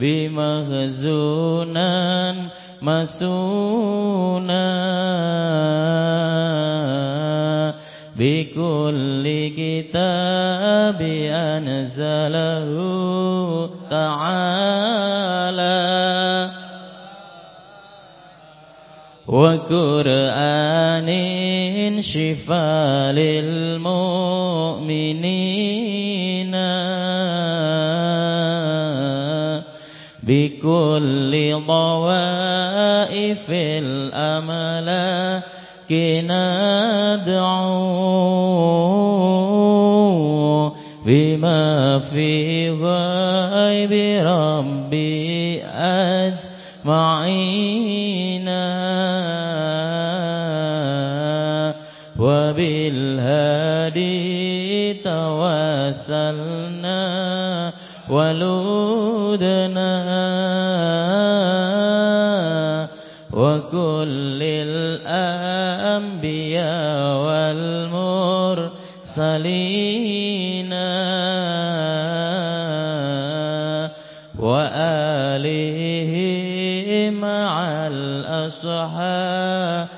بمخزونا مسونا بكل كتاب أنزله تعالى. وقرآن شفاء للمؤمنين بكل ضوائف الأملاك ندعو بما في غيب ربي أجمعين. وبالهادي توسلنا ولودنا وكل الأنبياء والمرسلين وآله مع الأصحاب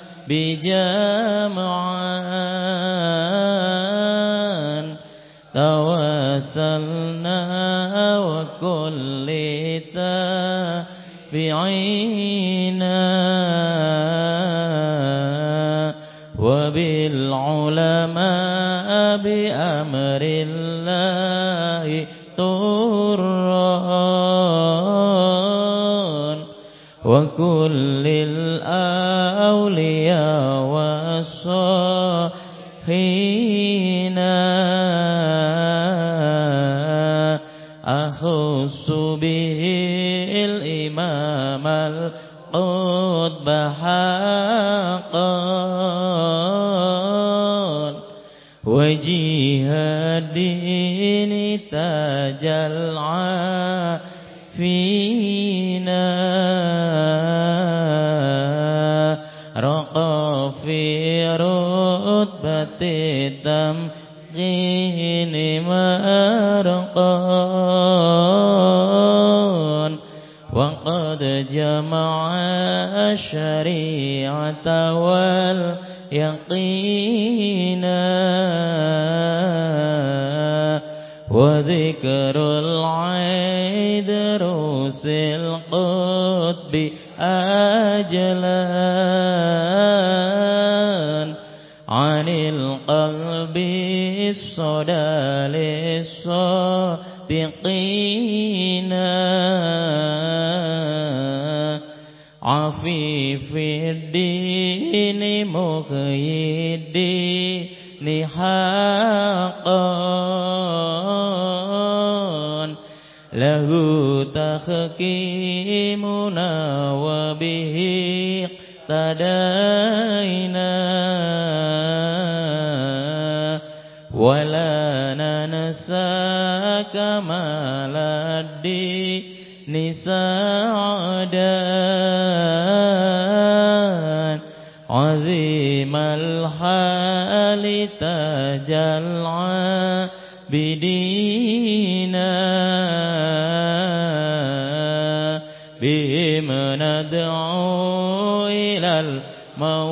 بجمعان توسلنا بعينا وبالعلماء بأمر الله تران وكل الآن القطب حقا وجيه الدين تاج العافين. رقى في رتبة التمكين مرقان جمع الشريعة واليقين. وذكر العيد روس القطب أجلان عن القلب الصدى للصادقين عفيف الدين مخي الدين حقا له تحكيمنا وبه اقتدينا ولا ننسى كمال الدين سعدا عظيم الحال تاج العابدين بهم ندعو إلى المولى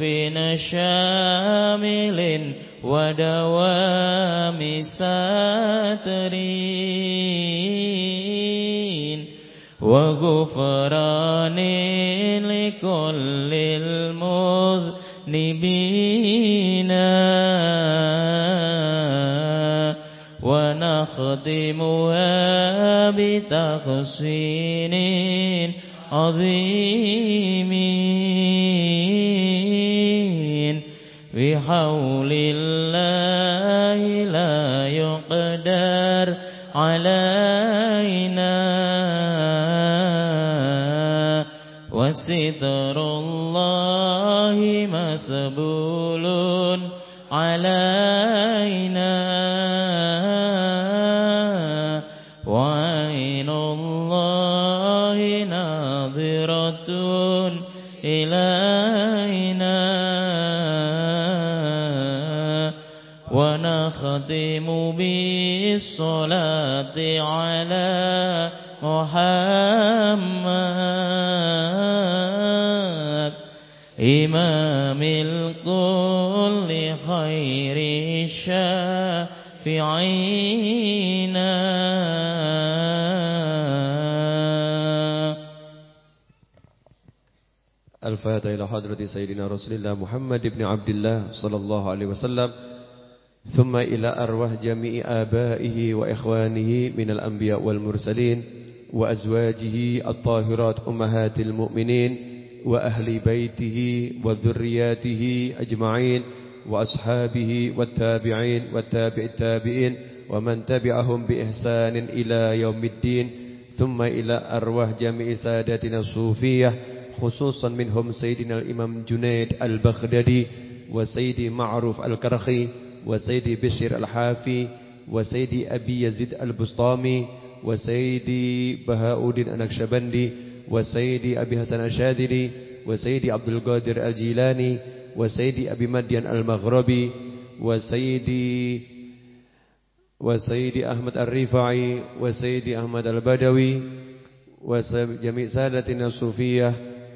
ولطف شامل ودوام ساترين وغفران لكل المذنبين ونختمها بتحسين عظيم بحول الله لا يقدر علينا. وستر الله مسبول بالصلاة على محمد. إمام الكل خير الشافعين. الفاتحة إلى حضرة سيدنا رسول الله محمد بن عبد الله صلى الله عليه وسلم. ثم إلى أرواح جميع آبائه وإخوانه من الأنبياء والمرسلين وأزواجه الطاهرات أمهات المؤمنين وأهل بيته وذرياته أجمعين وأصحابه والتابعين والتابع التابعين ومن تبعهم بإحسان إلى يوم الدين ثم إلى أرواح جميع ساداتنا الصوفية خصوصا منهم سيدنا الإمام جنيد البغدادي وسيدي معروف الكرخي وسيدي بشير الحافي وسيدي أبي يزيد البسطامي وسيدي بهاء الدين النكشبندي وسيدي أبي حسن الشاذلي وسيدي عبد القادر الجيلاني وسيدي أبي مدين المغربي وسيدي وسيدي أحمد الرفاعي وسيدي أحمد البدوي وجميع سادتنا الصوفية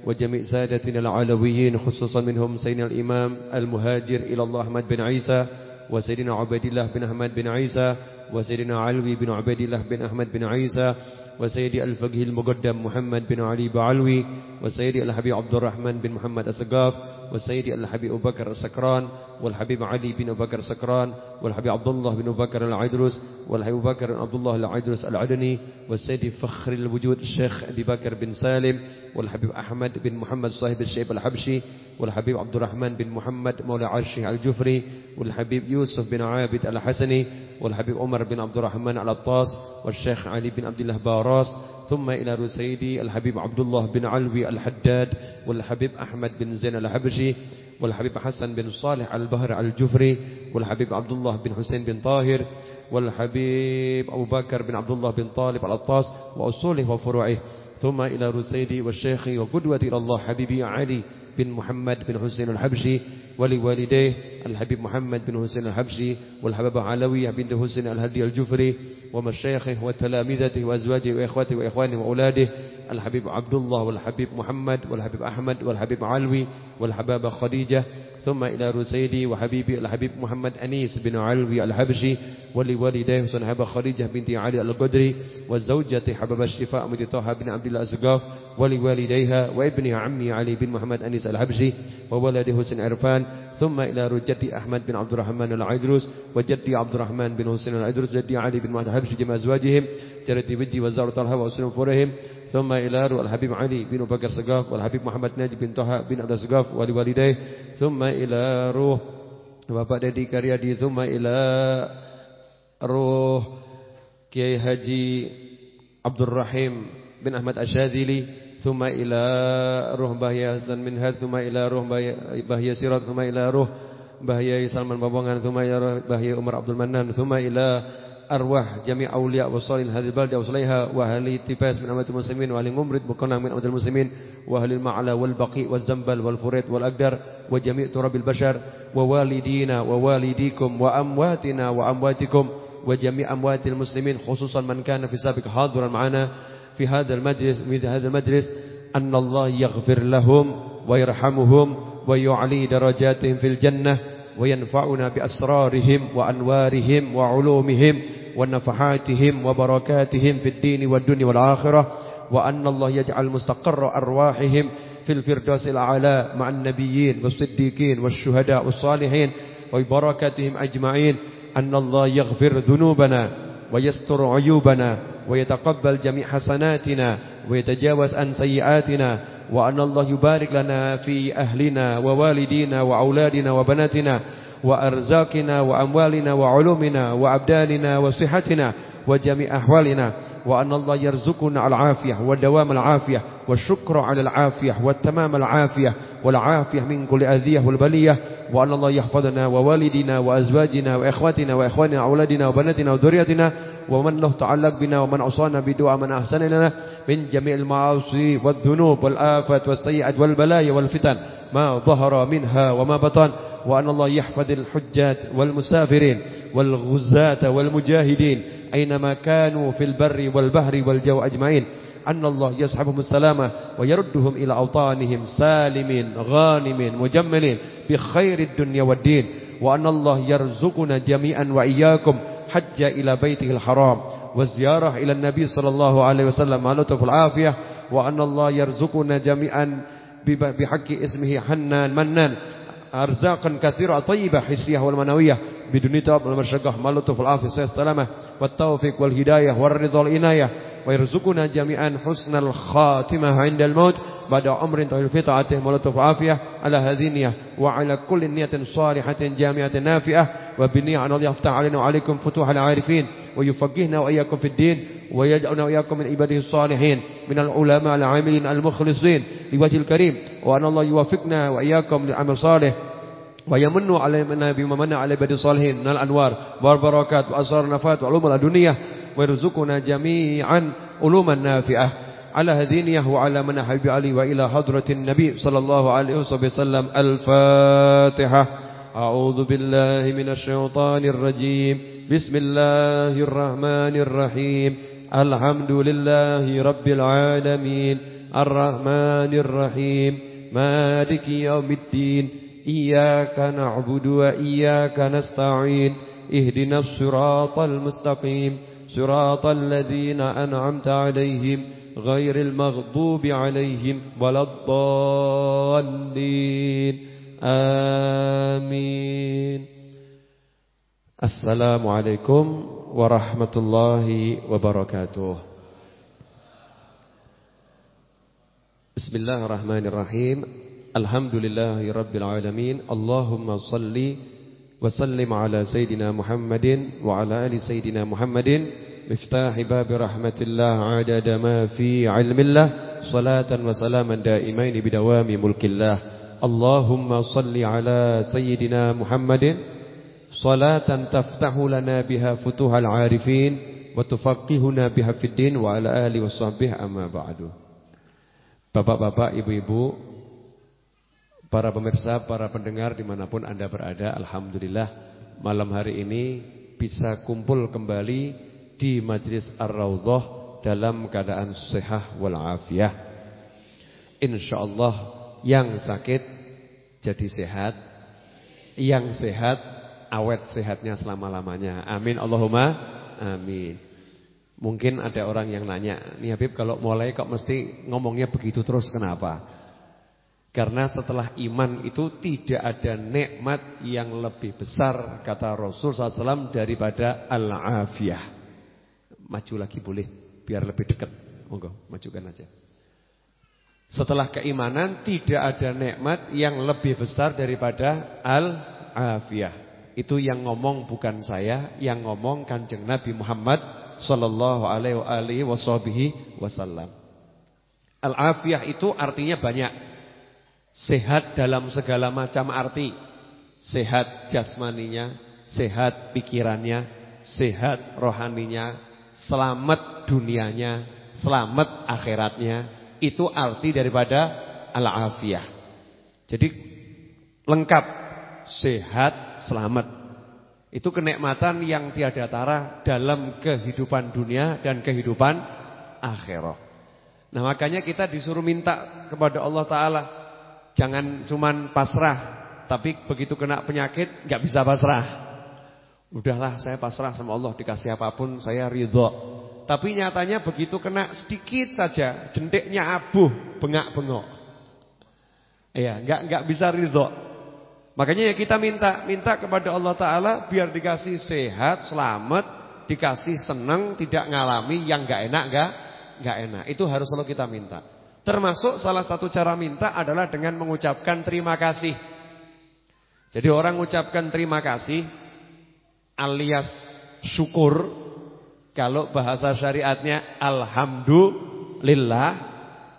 وجميع سادتنا العلويين خصوصا منهم سيدنا الإمام المهاجر إلى الله أحمد بن عيسى وسيدنا عبد الله بن أحمد بن عيسى وسيدنا علوي بن عبد الله بن أحمد بن عيسى وسيدي الفقه المقدم محمد بن علي بعلوي وسيدي الحبيب عبد الرحمن بن محمد السقاف وسيدي الحبيب أبو بكر السكران والحبيب علي بن أبو بكر السكران والحبيب عبد الله بن أبو بكر العيدروس والحبيب أبو بكر عبد الله العيدروس العدني والسيدي فخر الوجود الشيخ أبي بكر بن سالم والحبيب أحمد بن محمد صاحب الشيب الحبشي والحبيب عبد الرحمن بن محمد مولى عرشه الجفري والحبيب يوسف بن عابد الحسني والحبيب عمر بن عبد الرحمن العطاس والشيخ علي بن عبد الله باراس ثم إلى رسيدي الحبيب عبد الله بن علوي الحداد والحبيب أحمد بن زين الحبشي والحبيب حسن بن صالح البهر الجفري والحبيب عبد الله بن حسين بن طاهر والحبيب أبو بكر بن عبد الله بن طالب العطاس وأصوله وفروعه. ثم إلى رسيدي والشيخ وقدوة إلى الله حبيبي علي بن محمد بن حسين الحبشي ولوالديه الحبيب محمد بن حسين الحبشي والحبيبة علوية بنت حسين الهدي الجفري ومشايخه وتلامذته وأزواجه وإخواته وإخوانه وأولاده الحبيب عبد الله والحبيب محمد والحبيب أحمد والحبيب علوي والحبابة خديجة ثم إلى رسيدي وحبيبي الحبيب محمد أنيس بن علوي الحبشي ولوالديه صنحبة خديجة بنت علي القدري والزوجة حباب الشفاء متطاها بن عبد الله الزقاف ولوالديها وابن عمي علي بن محمد أنيس الحبشي وولده حسن عرفان ثم إلى جدي أحمد بن عبد الرحمن العيدروس وجدي عبد الرحمن بن حسين العيدروس جدي علي بن محمد الحبشي جمع أزواجهم جردي بجي وزار طلحة وأسلم فرهم ثم إلى الحبيب علي بن بكر سقاف والحبيب محمد ناجي بن طه بن عبد السقاف ولوالديه ثم إلى روح Bapak Dedi Karyadi Thumma ila Ruh Kiai Haji Abdul Rahim bin Ahmad Asyadili ثم إلى روح بهيا حسن منهد ثم إلى روح بهيا سيرات ثم إلى روح بهيا سلمان بابونغان ثم إلى روح بهيا عمر عبد المنان ثم إلى أرواح جميع أولياء وصالين هذه البلدة وصليها وأهل تباس من أمة المسلمين وأهل ممرد بقناع من أمة المسلمين وأهل المعلى والبقيء والزنبل والفريد والأقدر وجميع تراب البشر ووالدينا ووالديكم وأمواتنا وأمواتكم وجميع أموات المسلمين خصوصا من كان في سابق حاضرا معنا. في هذا المجلس في هذا المجلس أن الله يغفر لهم ويرحمهم ويعلي درجاتهم في الجنة وينفعنا بأسرارهم وأنوارهم وعلومهم ونفحاتهم وبركاتهم في الدين والدنيا والآخرة وأن الله يجعل مستقر أرواحهم في الفردوس الأعلى مع النبيين والصديقين والشهداء والصالحين وبركاتهم أجمعين أن الله يغفر ذنوبنا ويستر عيوبنا ويتقبل جميع حسناتنا ويتجاوز عن سيئاتنا وأن الله يبارك لنا في أهلنا ووالدينا وأولادنا وبناتنا وأرزاقنا وأموالنا وعلومنا وأبداننا وصحتنا وجميع أحوالنا وأن الله يرزقنا العافية ودوام العافية والشكر على العافية والتمام العافية والعافية من كل أذية والبلية وأن الله يحفظنا ووالدنا وأزواجنا وإخواتنا وإخواننا وأولادنا وبناتنا وذريتنا ومن له تعلق بنا ومن أوصانا بدعاء من أحسن لنا من جميع المعاصي والذنوب والآفات والسيئات والبلايا والفتن ما ظهر منها وما بطن وأن الله يحفظ الحجاج والمسافرين والغزاة والمجاهدين أينما كانوا في البر والبحر والجو أجمعين أن الله يسحبهم السلامة ويردهم إلى أوطانهم سالمين غانمين مجملين بخير الدنيا والدين وأن الله يرزقنا جميعا وإياكم حج إلى بيته الحرام والزيارة إلى النبي صلى الله عليه وسلم. مع لطف العافية. وأن الله يرزقنا جميعا بحق اسمه حنان منان. أرزاقا كثيرة طيبة حسية والمنوية. بدون تعب والمشقة مع لطف العافية السلامة والتوفيق والهداية والرضا والإناية ويرزقنا جميعا حسن الخاتمة عند الموت بعد عمر طويل في طاعته. ولطف عافية على هذه النية وعلى كل نية صالحة جامعة نافئة وبالنية أن الله يفتح علينا وعليكم فتوح العارفين ويفقهنا وإياكم في الدين ويجعلنا وإياكم من عباده الصالحين من العلماء العاملين المخلصين لوجه الكريم وأن الله يوفقنا وإياكم لعمل صالح. ويمن علينا بما من على عباد الصالحين من الأنوار. والبركات وأسرار النفات وعلوم الدنيا ويرزقنا جميعا علوما نافعة. على هدينيه وعلى من حبيب علي وإلى حضرة النبي صلى الله عليه وسلم. الفاتحة. أعوذ بالله من الشيطان الرجيم. بسم الله الرحمن الرحيم. الحمد لله رب العالمين. الرحمن الرحيم. مالك يوم الدين. إياك نعبد وإياك نستعين اهدنا الصراط المستقيم صراط الذين أنعمت عليهم غير المغضوب عليهم ولا الضالين. آمين. السلام عليكم ورحمة الله وبركاته. بسم الله الرحمن الرحيم. الحمد لله رب العالمين اللهم صلِّ وسلم على سيدنا محمد وعلى آل سيدنا محمد مفتاح باب رحمة الله عدد ما في علم الله صلاة وسلاما دائمين بدوام ملك الله اللهم صل على سيدنا محمد صلاة تفتح لنا بها فتوح العارفين وتفقهنا بها في الدين وعلى آله وصحبه أما بعد Bapak-bapak, ibu-ibu Para pemirsa, para pendengar di mana pun anda berada Alhamdulillah malam hari ini bisa kumpul kembali di Majlis Ar-Raudhah Dalam keadaan sehat walafiah InsyaAllah yang sakit jadi sehat Yang sehat awet sehatnya selama-lamanya. Amin Allahumma Amin. Mungkin ada orang yang nanya Nih Habib kalau mulai kok mesti ngomongnya begitu terus kenapa? Karena setelah iman itu tidak ada nikmat yang lebih besar kata Rasul SAW daripada al-afiyah. Maju lagi boleh biar lebih dekat. Monggo, majukan aja. Setelah keimanan tidak ada nikmat yang lebih besar daripada al-afiyah. Itu yang ngomong bukan saya, yang ngomong Kanjeng Nabi Muhammad sallallahu alaihi wasallam. Al-afiyah itu artinya banyak. Sehat dalam segala macam arti. Sehat jasmaninya, sehat pikirannya, sehat rohaninya, selamat dunianya, selamat akhiratnya. Itu arti daripada al-afiyah. Jadi lengkap, sehat, selamat. Itu kenikmatan yang tiada tara dalam kehidupan dunia dan kehidupan akhirat. Nah makanya kita disuruh minta kepada Allah Ta'ala Jangan cuman pasrah, tapi begitu kena penyakit nggak bisa pasrah. Udahlah saya pasrah sama Allah dikasih apa pun saya ridho. Tapi nyatanya begitu kena sedikit saja jentiknya abuh, bengak-bengok. Iya, nggak nggak bisa ridho. Makanya ya kita minta minta kepada Allah Taala biar dikasih sehat, selamat, dikasih senang, tidak ngalami yang nggak enak nggak nggak enak. Itu harus selalu kita minta. Termasuk salah satu cara minta adalah dengan mengucapkan terima kasih. Jadi orang mengucapkan terima kasih alias syukur kalau bahasa syariatnya alhamdulillah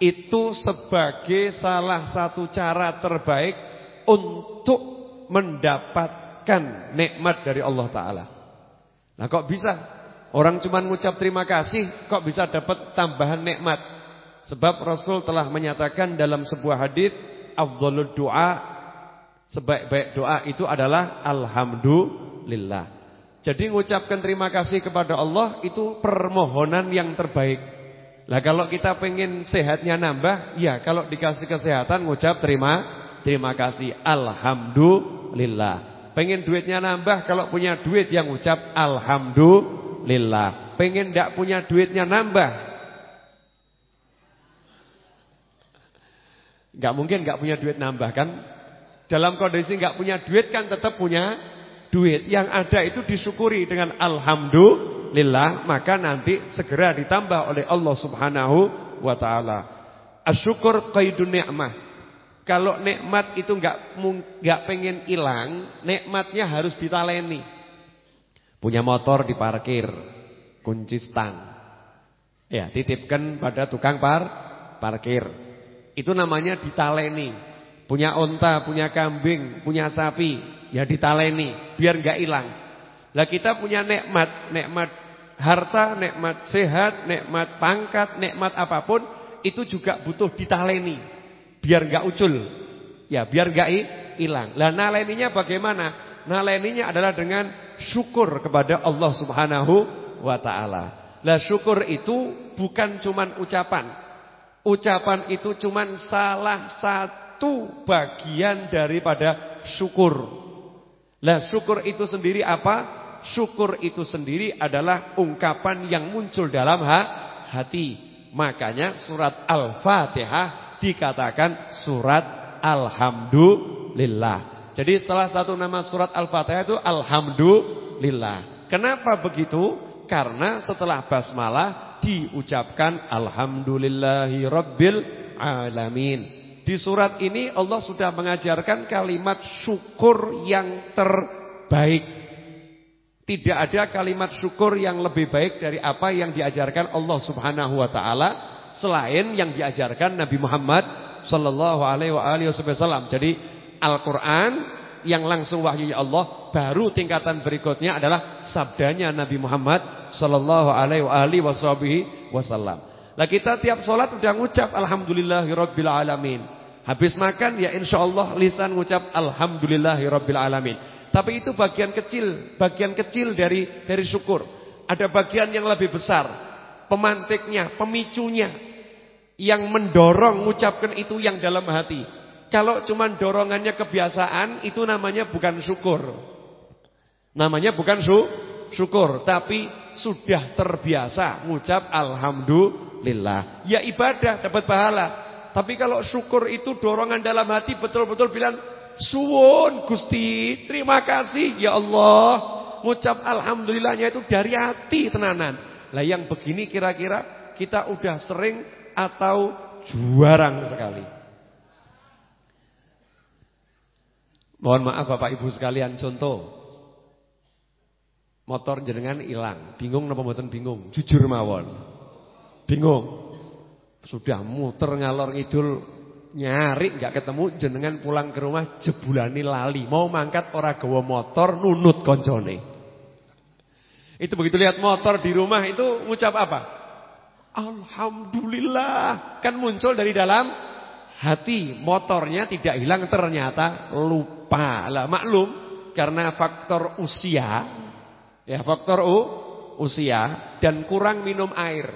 itu sebagai salah satu cara terbaik untuk mendapatkan nikmat dari Allah taala. Nah kok bisa orang cuma mengucap terima kasih kok bisa dapat tambahan nikmat? Sebab Rasul telah menyatakan dalam sebuah hadis afdhalud du'a Sebaik-baik doa itu adalah alhamdulillah. Jadi mengucapkan terima kasih kepada Allah itu permohonan yang terbaik. Lah kalau kita pengen sehatnya nambah, ya kalau dikasih kesehatan ngucap terima terima kasih alhamdulillah. Pengen duitnya nambah kalau punya duit yang ucap alhamdulillah. Pengen tidak punya duitnya nambah. Gak mungkin gak punya duit nambah kan? Dalam kondisi nggak punya duit kan tetap punya duit. Yang ada itu disyukuri dengan alhamdulillah, maka nanti segera ditambah oleh Allah Subhanahu wa taala. Asyukur qaidun ni'mah. Kalau nikmat itu nggak nggak pengen hilang, nikmatnya harus ditaleni. Punya motor diparkir, kunci stang. Ya, titipkan pada tukang par parkir. Itu namanya ditaleni. Punya onta, punya kambing, punya sapi, ya ditaleni biar nggak hilang. Lah kita punya nikmat, nikmat harta, nikmat sehat, nikmat pangkat, nikmat apa pun itu juga butuh ditaleni biar nggak ucul. Ya, biar nggak hilang. Lah naleninya bagaimana? Naleninya adalah dengan syukur kepada Allah Subhanahu wa taala. Lah syukur itu bukan cuman ucapan. Ucapan itu cuman salah satu bagian daripada syukur. Lah syukur itu sendiri apa? Syukur itu sendiri adalah ungkapan yang muncul dalam ha hati. Makanya surat Al-Fatihah dikatakan surat Alhamdulillah. Jadi salah satu nama surat Al-Fatihah itu Alhamdulillah. Kenapa begitu? Karena setelah basmalah diucapkan Alhamdulillahi Rabbil Alamin. Di surat ini Allah sudah mengajarkan kalimat syukur yang terbaik. Tidak ada kalimat syukur yang lebih baik dari apa yang diajarkan Allah Subhanahu wa taala selain yang diajarkan Nabi Muhammad sallallahu alaihi wasallam. Jadi Al-Qur'an yang langsung wahyunya Allah baru tingkatan berikutnya adalah sabdanya Nabi Muhammad sallallahu alaihi wasallam. Lah kita tiap sholat udah ngucap Alhamdulillahirabbil alamin. Habis makan ya insya Allah lisan ngucap Alhamdulillahirabbil alamin. Tapi itu bagian kecil, bagian kecil dari dari syukur. Ada bagian yang lebih besar, pemantiknya, pemicunya yang mendorong mengucapkan itu yang dalam hati. Kalau cuma dorongannya kebiasaan itu namanya bukan syukur. Namanya bukan su syukur, tapi sudah terbiasa mengucap alhamdulillah lillah. Ya ibadah dapat pahala. Tapi kalau syukur itu dorongan dalam hati betul-betul bilang suwun Gusti, terima kasih ya Allah. Ngucap alhamdulillahnya itu dari hati tenanan. Lah yang begini kira-kira kita udah sering atau jarang sekali. Mohon maaf Bapak Ibu sekalian contoh. Motor jenengan hilang, bingung napa mboten bingung? Jujur mawon. Bingung. Sudah muter ngalor ngidul nyari nggak ketemu jenengan pulang ke rumah jebulani lali. Mau mangkat ora gawa motor nunut koncone. Itu begitu lihat motor di rumah itu ngucap apa? Alhamdulillah. Kan muncul dari dalam hati. Motornya tidak hilang ternyata lupa. Lah maklum karena faktor usia ya faktor U usia dan kurang minum air.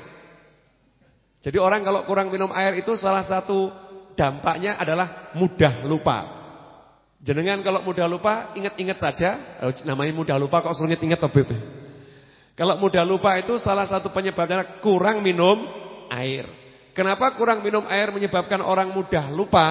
Jadi orang kalau kurang minum air itu salah satu dampaknya adalah mudah lupa. Jenengan kalau mudah lupa ingat-ingat saja, oh, namanya mudah lupa kok sulit ingat tobib. Kalau mudah lupa itu salah satu penyebabnya kurang minum air. Kenapa kurang minum air menyebabkan orang mudah lupa?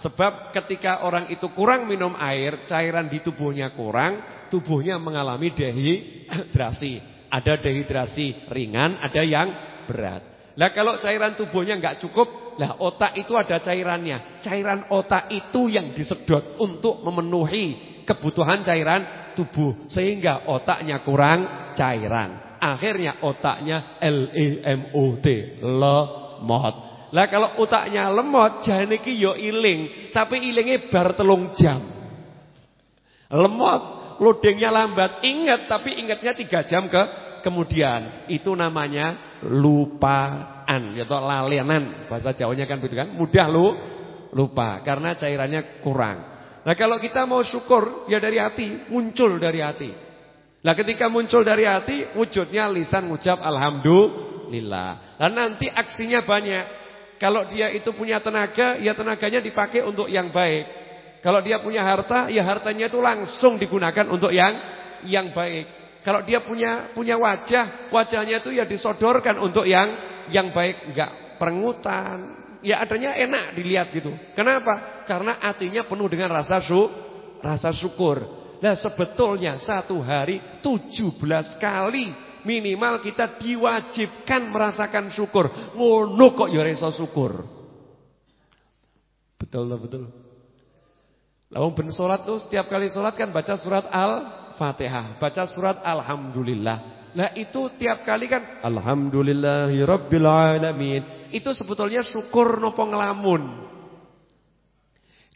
Sebab ketika orang itu kurang minum air, cairan di tubuhnya kurang, tubuhnya mengalami dehidrasi. Ada dehidrasi ringan, ada yang berat. Lah kalau cairan tubuhnya nggak cukup, lah otak itu ada cairannya. Cairan otak itu yang disedot untuk memenuhi kebutuhan cairan tubuh sehingga otaknya kurang cairan. Akhirnya otaknya L E M O T lemot. Lah kalau otaknya lemot janiki yo iling, tapi ilingnya bar telung jam. Lemot, loadingnya lambat, ingat tapi ingatnya tiga jam ke kemudian itu namanya lupaan atau lalenan bahasa Jawanya kan begitu kan mudah lu lupa karena cairannya kurang Nah kalau kita mau syukur ya dari hati, muncul dari hati. Nah ketika muncul dari hati, wujudnya lisan ngucap alhamdulillah. Dan nanti aksinya banyak. Kalau dia itu punya tenaga, ya tenaganya dipakai untuk yang baik. Kalau dia punya harta, ya hartanya itu langsung digunakan untuk yang yang baik. Kalau dia punya punya wajah, wajahnya itu ya disodorkan untuk yang yang baik, enggak perengutan, ya adanya enak dilihat gitu. Kenapa? Karena hatinya penuh dengan rasa su rasa syukur. Nah sebetulnya satu hari 17 kali minimal kita diwajibkan merasakan syukur. Ngono kok ya iso syukur. Betul betul. Lalu ben salat tuh setiap kali salat kan baca surat Al-Fatihah, baca surat Alhamdulillah. Nah itu tiap kali kan Alhamdulillahirabbil alamin. Itu sebetulnya syukur nopo ngelamun.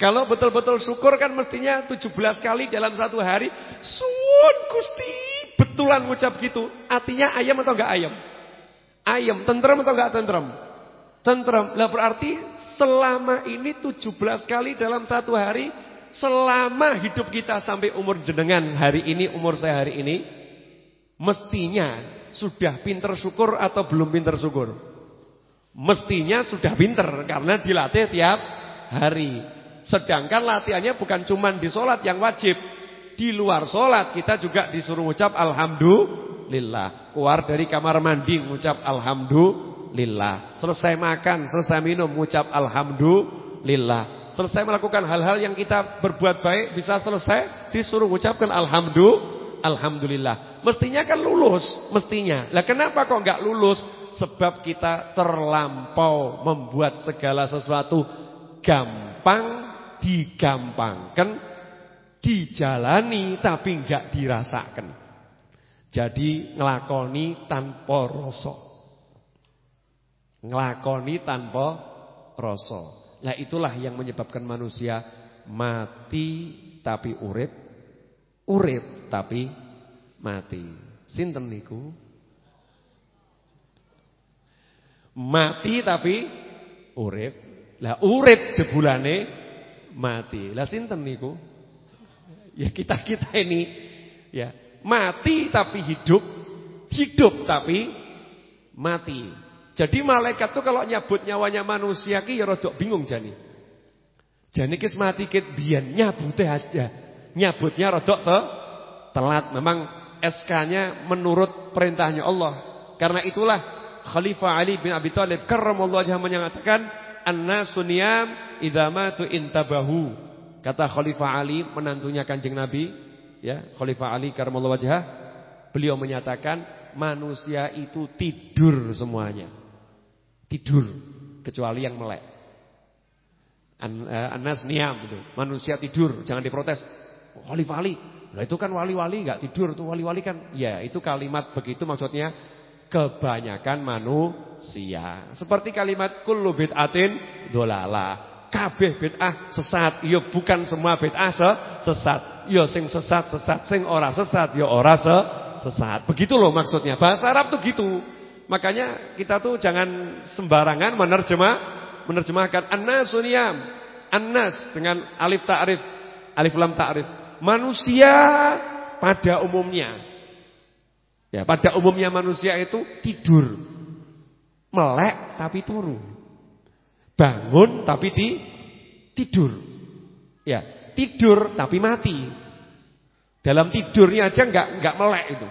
Kalau betul-betul syukur kan mestinya 17 kali dalam satu hari. Suwun Gusti, betulan ngucap gitu. Artinya ayam atau enggak ayam? Ayam, tentrem atau enggak tentrem? Tentrem. Lah berarti selama ini 17 kali dalam satu hari selama hidup kita sampai umur jenengan hari ini, umur saya hari ini, Mestinya sudah pinter syukur atau belum pinter syukur? Mestinya sudah pinter karena dilatih tiap hari. Sedangkan latihannya bukan cuma di sholat yang wajib. Di luar sholat kita juga disuruh ucap Alhamdulillah. Keluar dari kamar mandi mengucap Alhamdulillah. Selesai makan, selesai minum mengucap Alhamdulillah. Selesai melakukan hal-hal yang kita berbuat baik bisa selesai disuruh ucapkan Alhamdulillah. Alhamdulillah. Mestinya kan lulus, mestinya. Lah kenapa kok enggak lulus? Sebab kita terlampau membuat segala sesuatu gampang digampangkan, dijalani tapi enggak dirasakan. Jadi ngelakoni tanpa rasa. Ngelakoni tanpa rasa. Lah itulah yang menyebabkan manusia mati tapi urip urip tapi mati. Sinten niku? Mati tapi urip. Lah urip jebulane mati. Lah sinten niku? Ya kita-kita ini ya, mati tapi hidup, hidup tapi mati. Jadi malaikat tuh kalau nyabut nyawanya manusia ki ya rodok bingung jani. Jani kis mati kit biyen nyabute aja nyabutnya rodok te, telat. Memang SK-nya menurut perintahnya Allah. Karena itulah Khalifah Ali bin Abi Thalib karramallahu wajhahu menyatakan annasu niyam matu intabahu. Kata Khalifah Ali menantunya Kanjeng Nabi, ya, Khalifah Ali karramallahu wajhah, beliau menyatakan manusia itu tidur semuanya. Tidur kecuali yang melek. Uh, anas niam itu. Manusia tidur, jangan diprotes. Wali-wali. Nah itu kan wali-wali nggak tidur tuh wali-wali kan. Ya itu kalimat begitu maksudnya kebanyakan manusia. Seperti kalimat kullu bid'atin dolala. Kabeh bid'ah sesat. Ya bukan semua bid'ah sesat. Ya sing sesat sesat, sing ora sesat ya ora se sesat. Begitu loh maksudnya. Bahasa Arab tuh gitu. Makanya kita tuh jangan sembarangan menerjemah menerjemahkan an-nasuniyam. An-nas dengan alif ta'rif, alif lam ta'rif manusia pada umumnya. Ya, pada umumnya manusia itu tidur. Melek tapi turu. Bangun tapi di, tidur. Ya, tidur tapi mati. Dalam tidurnya aja enggak enggak melek itu.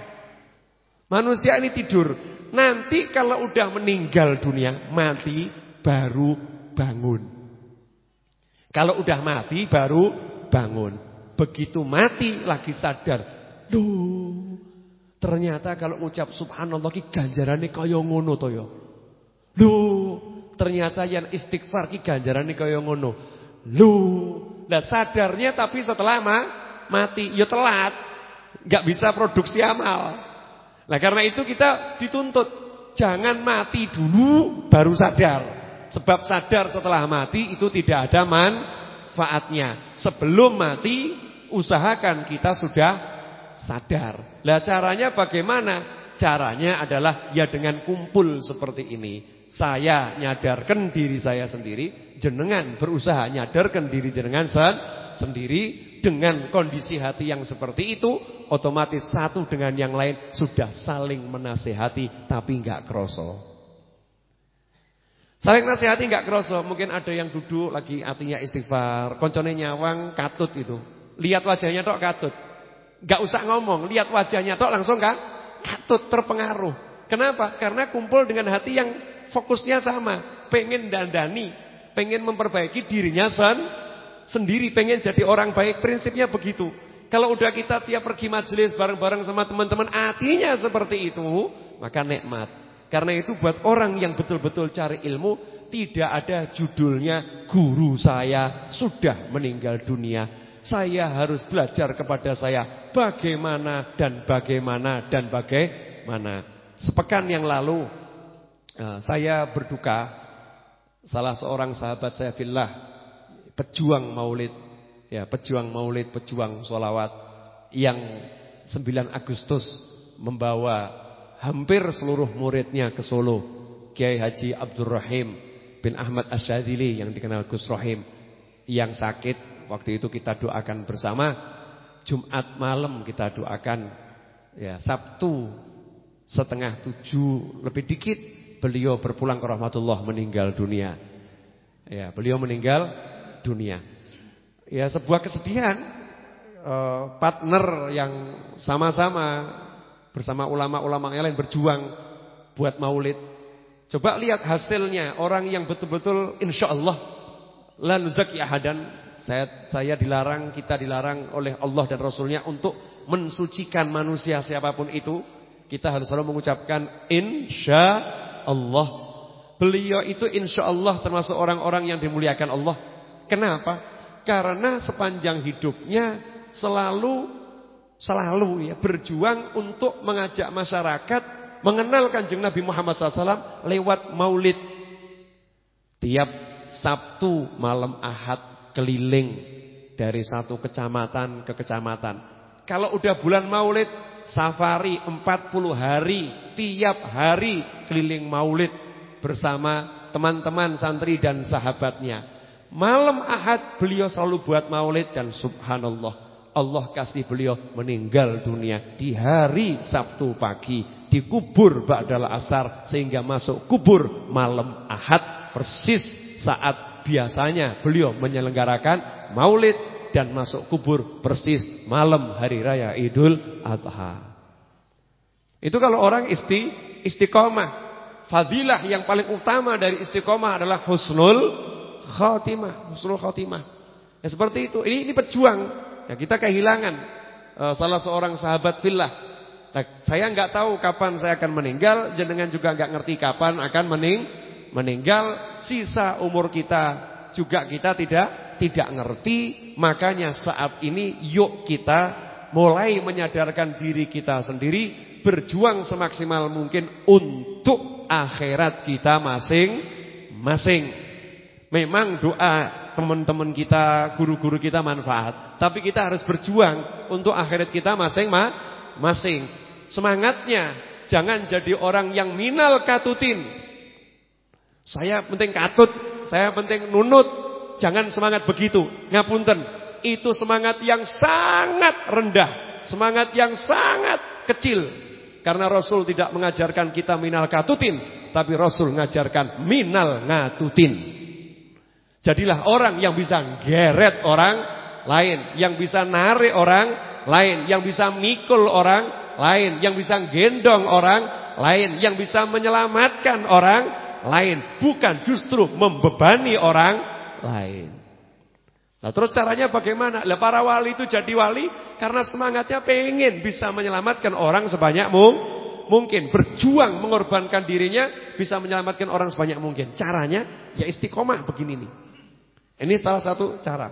Manusia ini tidur. Nanti kalau udah meninggal dunia, mati baru bangun. Kalau udah mati baru bangun. Begitu mati lagi sadar. Loh, ternyata kalau ucap subhanallah ki ganjarane kaya ngono to ya. Loh, ternyata yang istighfar ki ganjarane kaya ngono. Loh, lah sadarnya tapi setelah ma, mati ya telat. Enggak bisa produksi amal. Nah, karena itu kita dituntut jangan mati dulu baru sadar. Sebab sadar setelah mati itu tidak ada manfaatnya. Sebelum mati usahakan kita sudah sadar. Lah caranya bagaimana? Caranya adalah ya dengan kumpul seperti ini. Saya nyadarkan diri saya sendiri, jenengan berusaha nyadarkan diri jenengan sen sendiri dengan kondisi hati yang seperti itu, otomatis satu dengan yang lain sudah saling menasehati tapi enggak kroso. Saling nasihati enggak kroso, mungkin ada yang duduk lagi hatinya istighfar, koncone nyawang katut itu. Lihat wajahnya tok katut. Enggak usah ngomong, lihat wajahnya tok langsung kan katut terpengaruh. Kenapa? Karena kumpul dengan hati yang fokusnya sama, pengen dandani, pengen memperbaiki dirinya sen, sendiri, pengen jadi orang baik, prinsipnya begitu. Kalau udah kita tiap pergi majelis bareng-bareng sama teman-teman, hatinya seperti itu, maka nikmat. Karena itu buat orang yang betul-betul cari ilmu, tidak ada judulnya guru saya sudah meninggal dunia. Saya harus belajar kepada saya bagaimana dan bagaimana dan bagaimana. Sepekan yang lalu eh, saya berduka salah seorang sahabat saya fillah pejuang maulid. Ya pejuang maulid pejuang solawat yang 9 Agustus membawa hampir seluruh muridnya ke Solo. Kiai Haji Abdurrahim bin Ahmad Asyadili yang dikenal Gus Rohim. Yang sakit waktu itu kita doakan bersama. Jumat malam kita doakan. Ya Sabtu setengah tujuh lebih dikit beliau berpulang ke rahmatullah meninggal dunia. Ya, beliau meninggal dunia. Ya, sebuah kesedihan eh, partner yang sama-sama bersama ulama-ulama yang lain berjuang buat maulid. Coba lihat hasilnya orang yang betul-betul insya Allah la nuzaki ahadan saya saya dilarang, kita dilarang oleh Allah dan Rasulnya untuk mensucikan manusia siapa pun itu kita harus selalu mengucapkan insya Allah. Beliau itu insya Allah termasuk orang-orang yang dimuliakan Allah. Kenapa? Karena sepanjang hidupnya selalu selalu ya berjuang untuk mengajak masyarakat mengenal kanjeng Nabi Muhammad SAW lewat maulid. Tiap Sabtu malam Ahad keliling dari satu kecamatan ke kecamatan. Kalau udah bulan maulid safari 40 hari, tiap hari keliling maulid bersama teman-teman santri dan sahabatnya. Malam Ahad beliau selalu buat maulid dan subhanallah Allah kasih beliau meninggal dunia di hari Sabtu pagi dikubur ba'dal asar sehingga masuk kubur malam Ahad persis saat biasanya beliau menyelenggarakan maulid dan masuk kubur persis malam hari raya Idul Adha. Itu kalau orang isti istiqomah. Fadilah yang paling utama dari istiqomah adalah husnul khatimah, husnul khatimah. Ya seperti itu. Ini ini pejuang. Ya kita kehilangan uh, salah seorang sahabat fillah. Nah, saya nggak tahu kapan saya akan meninggal, jenengan juga nggak ngerti kapan akan mening meninggal. Sisa umur kita juga kita tidak tidak ngerti, makanya saat ini yuk kita mulai menyadarkan diri kita sendiri, berjuang semaksimal mungkin untuk akhirat kita masing-masing. Memang doa teman-teman kita, guru-guru kita manfaat, tapi kita harus berjuang untuk akhirat kita masing-masing. Semangatnya jangan jadi orang yang minal katutin. Saya penting katut, saya penting nunut, Jangan semangat begitu. Ngapunten. Itu semangat yang sangat rendah. Semangat yang sangat kecil. Karena Rasul tidak mengajarkan kita minal katutin. Tapi Rasul mengajarkan minal ngatutin. Jadilah orang yang bisa geret orang lain. Yang bisa narik orang lain. Yang bisa mikul orang lain. Yang bisa gendong orang lain. Yang bisa menyelamatkan orang lain. Bukan justru membebani orang lain. Nah terus caranya bagaimana? Lah para wali itu jadi wali karena semangatnya pengen bisa menyelamatkan orang sebanyak mungkin. Berjuang mengorbankan dirinya bisa menyelamatkan orang sebanyak mungkin. Caranya ya istiqomah begini nih. Ini salah satu cara.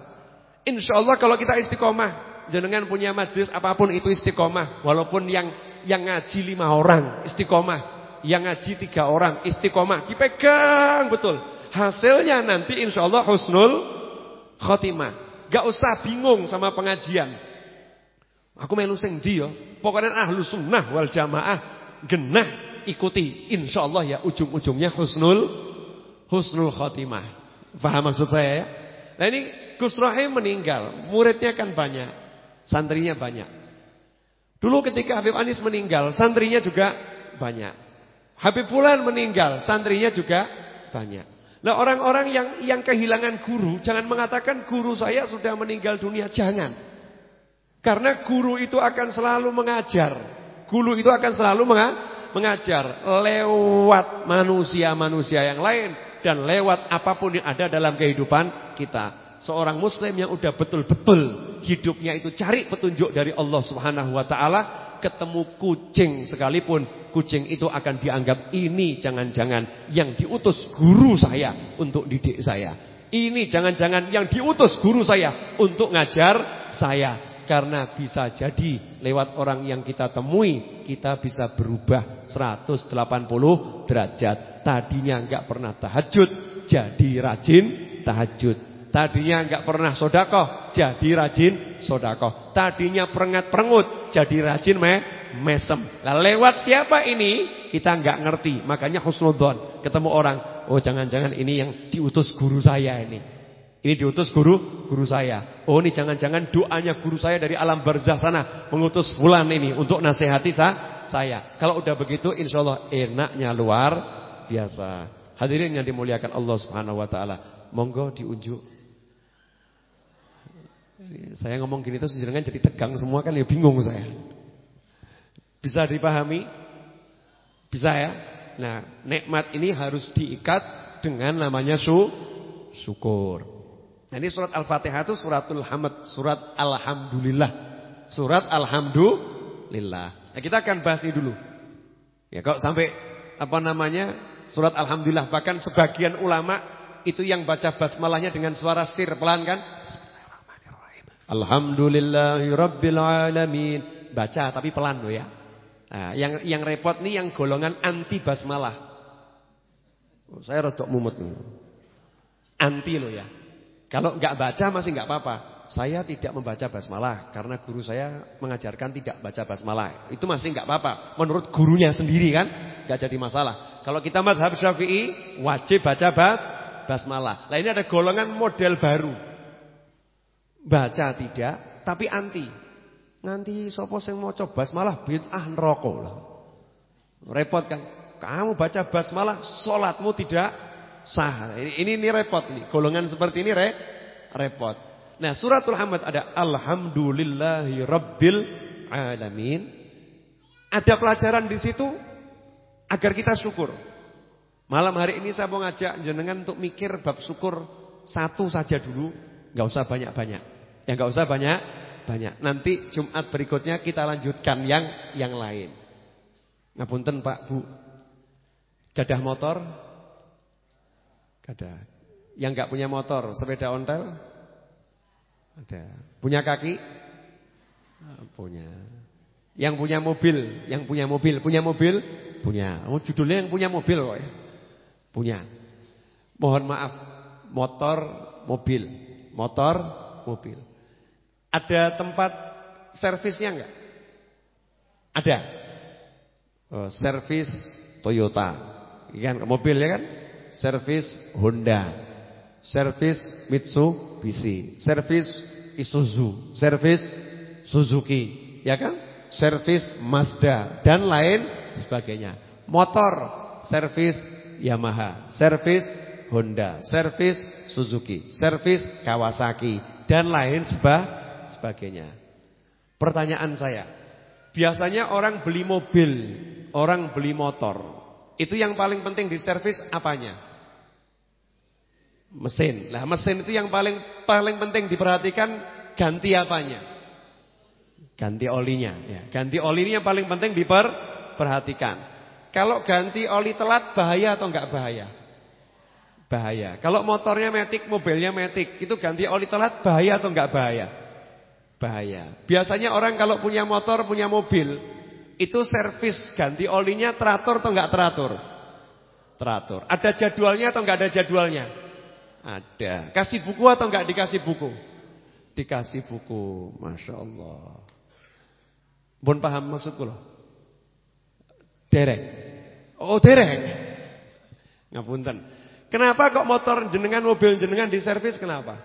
Insya Allah kalau kita istiqomah. Jenengan punya majlis apa pun itu istiqomah. Walaupun yang yang ngaji lima orang istiqomah. Yang ngaji tiga orang istiqomah. Dipegang betul. Hasilnya nanti insya Allah husnul khotimah. Gak usah bingung sama pengajian. Aku melu sing ndi ya? Pokoknya ahlu sunnah wal jamaah genah ikuti. Insya Allah ya ujung-ujungnya husnul husnul khotimah. Faham maksud saya ya? Nah ini Gus Rahim meninggal, muridnya kan banyak, santrinya banyak. Dulu ketika Habib Anis meninggal, santrinya juga banyak. Habib Fulan meninggal, santrinya juga banyak. Nah orang-orang yang yang kehilangan guru, jangan mengatakan guru saya sudah meninggal dunia, jangan. Karena guru itu akan selalu mengajar. Guru itu akan selalu mengajar lewat manusia-manusia yang lain dan lewat apa pun yang ada dalam kehidupan kita seorang muslim yang udah betul-betul hidupnya itu cari petunjuk dari Allah Subhanahu wa taala, ketemu kucing sekalipun, kucing itu akan dianggap ini jangan-jangan yang diutus guru saya untuk didik saya. Ini jangan-jangan yang diutus guru saya untuk ngajar saya. Karena bisa jadi lewat orang yang kita temui kita bisa berubah 180 derajat. Tadinya enggak pernah tahajud jadi rajin tahajud. Tadinya enggak pernah sodakoh, jadi rajin sodakoh. Tadinya perengat-perengut, jadi rajin me mesem. Lah lewat siapa ini? Kita enggak ngerti. Makanya husnudon. Ketemu orang, oh jangan-jangan ini yang diutus guru saya ini. Ini diutus guru, guru saya. Oh ini jangan-jangan doanya guru saya dari alam barzah sana. Mengutus bulan ini untuk nasihati saya. Kalau udah begitu insya Allah enaknya luar biasa. Hadirin yang dimuliakan Allah subhanahu wa ta'ala. Monggo diunjuk saya ngomong gini terus jenengan jadi tegang semua kan ya bingung saya. Bisa dipahami? Bisa ya? Nah, nikmat ini harus diikat dengan namanya su syukur. Nah, ini surat Al-Fatihah itu suratul hamd, surat alhamdulillah. Surat alhamdulillah. Nah, kita akan bahas ini dulu. Ya, kalau sampai apa namanya? Surat alhamdulillah bahkan sebagian ulama itu yang baca basmalahnya dengan suara sir pelan kan? Alhamdulillahi Rabbil Alamin. Baca tapi pelan loh ya. Nah, yang yang repot nih yang golongan anti basmalah. Oh, saya rotok mumet nih. Anti loh ya. Kalau nggak baca masih nggak apa-apa. Saya tidak membaca basmalah karena guru saya mengajarkan tidak baca basmalah. Itu masih nggak apa-apa. Menurut gurunya sendiri kan nggak jadi masalah. Kalau kita mazhab Syafi'i wajib baca bas basmalah. Nah ini ada golongan model baru. Baca tidak, tapi anti. Nganti sapa sing maca basmalah bid'ah neraka lah. Repot kan? Kamu baca basmalah salatmu tidak sah. Ini, ini repot ini. Golongan seperti ini re, repot. Nah, suratul Hamd ada alhamdulillahi rabbil alamin. Ada pelajaran di situ agar kita syukur. Malam hari ini saya mau ngajak jenengan untuk mikir bab syukur satu saja dulu, nggak usah banyak-banyak. Ya nggak usah banyak banyak. Nanti Jumat berikutnya kita lanjutkan yang yang lain. Ngapunten Pak Bu. Gadah motor? Gadah. Yang nggak punya motor, sepeda ontel? Ada. Punya kaki? Ah, punya. Yang punya mobil, yang punya mobil, punya mobil? Punya. Oh, judulnya yang punya mobil kok ya. Punya. Mohon maaf, motor, mobil. Motor, mobil. Ada tempat servisnya enggak? Ada. Oh, servis Toyota. Kan mobil ya kan? Servis Honda. Servis Mitsubishi. Servis Isuzu. Servis Suzuki. Ya kan? Servis Mazda dan lain sebagainya. Motor servis Yamaha. Servis Honda. Servis Suzuki. Servis Kawasaki dan lain sebagainya sebagainya. Pertanyaan saya, biasanya orang beli mobil, orang beli motor, itu yang paling penting di servis apanya? Mesin. Lah mesin itu yang paling paling penting diperhatikan ganti apanya? Ganti olinya ya. Ganti olinya yang paling penting diperhatikan. Kalau ganti oli telat bahaya atau enggak bahaya? Bahaya. Kalau motornya metik, mobilnya metik, itu ganti oli telat bahaya atau enggak bahaya? bahaya. Biasanya orang kalau punya motor, punya mobil, itu servis ganti olinya teratur atau enggak teratur? Teratur. Ada jadwalnya atau enggak ada jadwalnya? Ada. Kasih buku atau enggak dikasih buku? Dikasih buku. Masya Allah. Bon paham maksudku loh? Derek. Oh, dereng. Ngapunten. Kenapa kok motor jenengan, mobil jenengan di servis kenapa?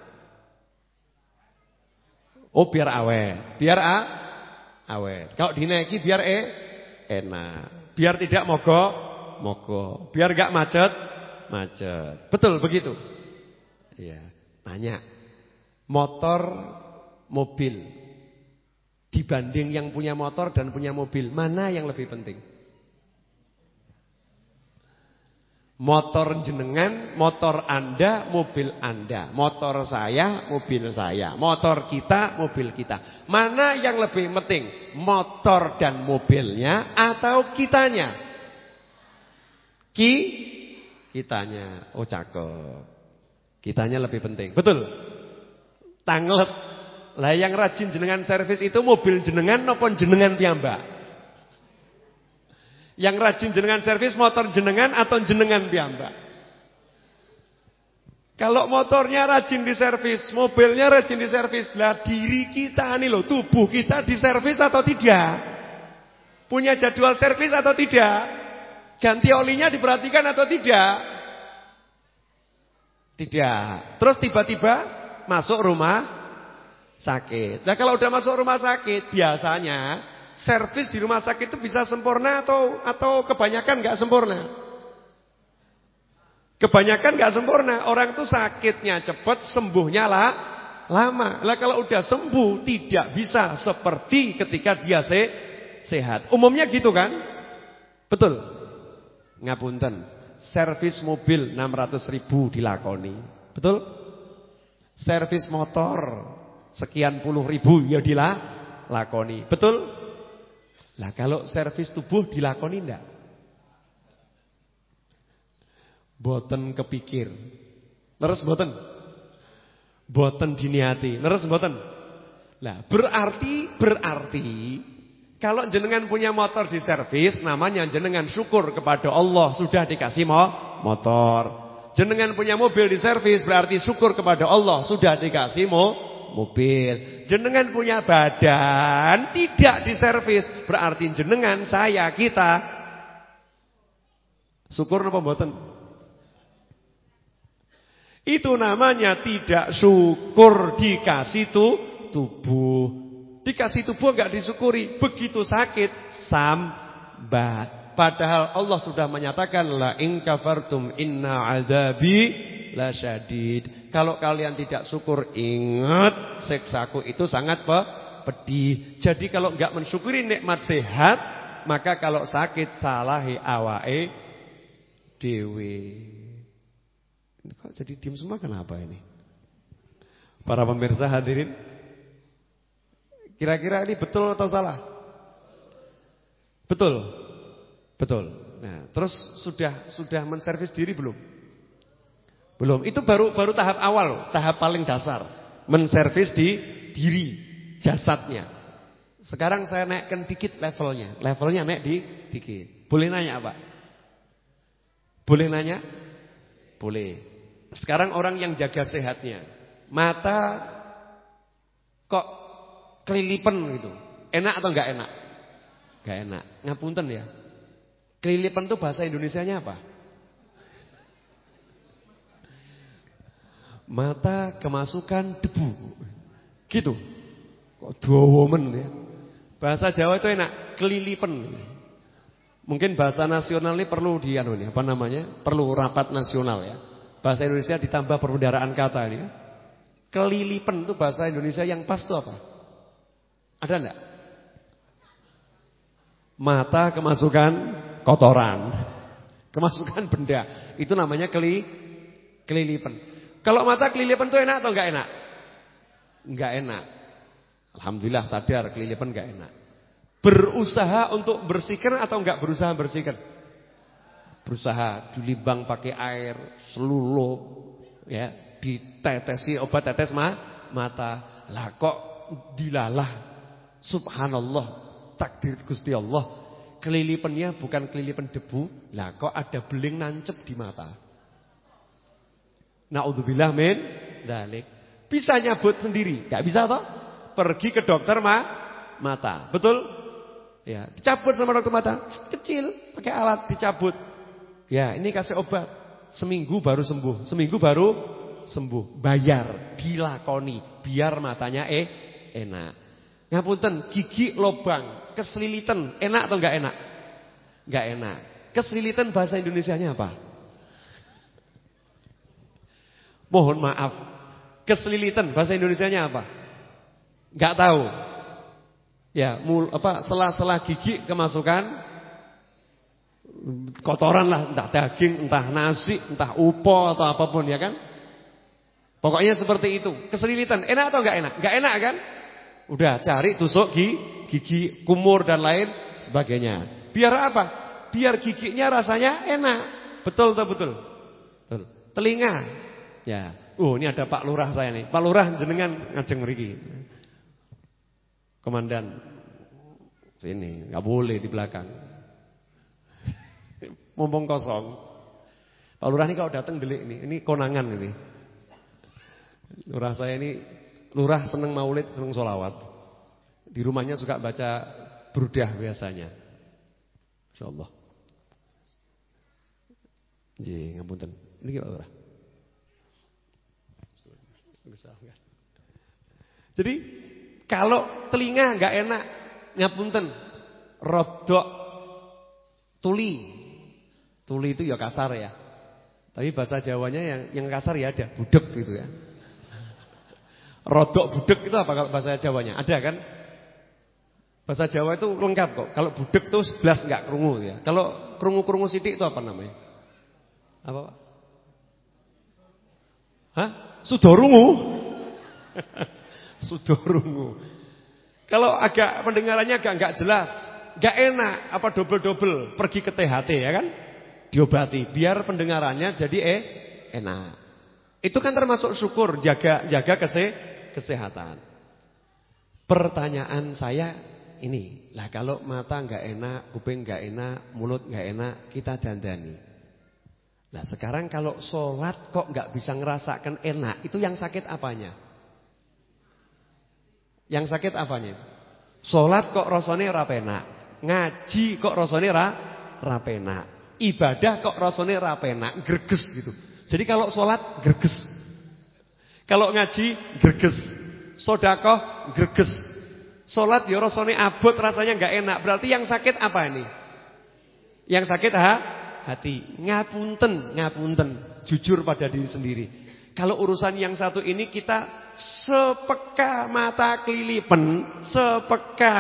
Oh, biar awet. Biar a awet. Kalau dinaiki biar e enak. Biar tidak mogok, mogok. Biar gak macet, macet. Betul begitu? Iya. Tanya. Motor, mobil. Dibanding yang punya motor dan punya mobil, mana yang lebih penting? Motor jenengan, motor Anda, mobil Anda. Motor saya, mobil saya. Motor kita, mobil kita. Mana yang lebih penting? Motor dan mobilnya atau kitanya? Ki kitanya. Oh cakep. Kitanya lebih penting. Betul? Tanglet. Lah yang rajin jenengan servis itu mobil jenengan nopon jenengan piyambak? Yang rajin jenengan servis motor jenengan atau jenengan piyambak? Kalau motornya rajin diservis, mobilnya rajin diservis, lah diri kita nih loh, tubuh kita diservis atau tidak? Punya jadwal servis atau tidak? Ganti olinya diperhatikan atau tidak? Tidak. Terus tiba-tiba masuk rumah sakit. Nah kalau udah masuk rumah sakit, biasanya servis di rumah sakit itu bisa sempurna atau atau kebanyakan nggak sempurna? Kebanyakan nggak sempurna. Orang tuh sakitnya cepat, sembuhnya lah lama. Lah kalau udah sembuh tidak bisa seperti ketika dia se sehat. Umumnya gitu kan? Betul. Ngapunten. Servis mobil 600 ribu dilakoni. Betul? Servis motor sekian puluh ribu ya dilakoni. Betul? Lah kalau servis tubuh dilakoni ndak? Boten kepikir. Leres boten? Boten diniati. Leres boten? Lah berarti berarti kalau jenengan punya motor di servis namanya jenengan syukur kepada Allah sudah dikasih mo motor. Jenengan punya mobil di servis berarti syukur kepada Allah sudah dikasih mo mobil. Jenengan punya badan tidak diservis, berarti jenengan saya kita syukur apa mboten? Itu namanya tidak syukur dikasih tu, tubuh. Dikasih tubuh enggak disyukuri, begitu sakit sambat. Padahal Allah sudah menyatakan la in kafartum inna adabi lasyadid. Kalau kalian tidak syukur, ingat seksaku itu sangat pe pedih. Jadi kalau enggak mensyukuri nikmat sehat, maka kalau sakit salahi awae dewe. Kok jadi diam semua kenapa ini? Para pemirsa hadirin, kira-kira ini betul atau salah? Betul. Betul. Nah, terus sudah sudah menservis diri belum? Belum. Itu baru baru tahap awal, tahap paling dasar. Menservis di diri, jasadnya. Sekarang saya naikkan dikit levelnya. Levelnya naik di dikit. Boleh nanya, Pak? Boleh nanya? Boleh. Sekarang orang yang jaga sehatnya. Mata kok kelilipan gitu. Enak atau enggak enak? Enggak enak. Ngapunten ya. Kelilipan itu bahasa Indonesianya apa? mata kemasukan debu. Gitu. Kok woman ya. Bahasa Jawa itu enak, kelilipan. Mungkin bahasa nasional ini perlu di anu nih, apa namanya? Perlu rapat nasional ya. Bahasa Indonesia ditambah perbendaraan kata ini. Kelilipan itu bahasa Indonesia yang pas itu apa? Ada enggak? Mata kemasukan kotoran. Kemasukan benda. Itu namanya keli kelilipan. Kalau mata kelilipan itu enak atau enggak enak? Enggak enak. Alhamdulillah sadar kelilipan enggak enak. Berusaha untuk bersihkan atau enggak berusaha bersihkan? Berusaha dilibang pakai air, seluruh ya, ditetesi obat tetes ma, mata. Lah kok dilalah subhanallah takdir Gusti Allah. Kelilipannya bukan kelilipan debu, lah kok ada beling nancep di mata. Naudzubillah min dalik. Bisa nyabut sendiri, nggak bisa toh? Pergi ke dokter ma mata. Betul? Ya, dicabut sama dokter mata, kecil, pakai alat dicabut. Ya, ini kasih obat. Seminggu baru sembuh, seminggu baru sembuh. Bayar, dilakoni, biar matanya eh enak. Ngapunten, gigi lobang, keselilitan, enak atau enggak enak? Enggak enak. Keselilitan bahasa Indonesianya apa? Mohon maaf. Keselilitan bahasa Indonesianya apa? Enggak tahu. Ya, mul, apa sela-sela gigi kemasukan kotoran lah, entah daging, entah nasi, entah upo atau apa pun ya kan? Pokoknya seperti itu. Keselilitan, enak atau enggak enak? Enggak enak kan? Udah cari tusuk gigi, gigi kumur dan lain sebagainya. Biar apa? Biar giginya rasanya enak. Betul atau betul? Betul. Telinga. Ya. Oh, ini ada Pak Lurah saya nih. Pak Lurah jenengan ngajeng mriki. Komandan sini, nggak boleh di belakang. Mumpung kosong. Pak Lurah ini kalau datang delik ini, ini konangan ini. Lurah saya ini lurah seneng maulid, seneng solawat. Di rumahnya suka baca brudah biasanya. Insyaallah. Ji, ngapunten. Ini Pak Lurah. Jadi kalau telinga nggak enak, ngapunten, rodok tuli. Tuli itu ya kasar ya. Tapi bahasa Jawanya yang yang kasar ya ada, budek gitu ya. Rodok budek itu apa kalau bahasa Jawanya? Ada kan? Bahasa Jawa itu lengkap kok. Kalau budek itu sebelas nggak kerungu ya. Kalau kerungu-kerungu sidik itu apa namanya? Apa Pak? Hah? Sudorungu? Sudorungu. Kalau agak pendengarannya agak nggak jelas, nggak enak, apa double-double pergi ke THT ya kan? Diobati biar pendengarannya jadi eh enak. Itu kan termasuk syukur jaga jaga kese, kesehatan. Pertanyaan saya ini, lah kalau mata nggak enak, kuping nggak enak, mulut nggak enak, kita dandani. Nah sekarang kalau sholat kok nggak bisa ngerasakan enak, itu yang sakit apanya? Yang sakit apanya? Sholat kok rasane ra penak. Ngaji kok rasane ra ra penak. Ibadah kok rasane ra penak, greges gitu. Jadi kalau sholat greges. Kalau ngaji greges. Sodakoh greges. Sholat ya rasane abot rasanya nggak enak. Berarti yang sakit apa ini? Yang sakit ha? hati. Ngapunten, ngapunten. Jujur pada diri sendiri. Kalau urusan yang satu ini kita sepeka mata kelilipan, sepeka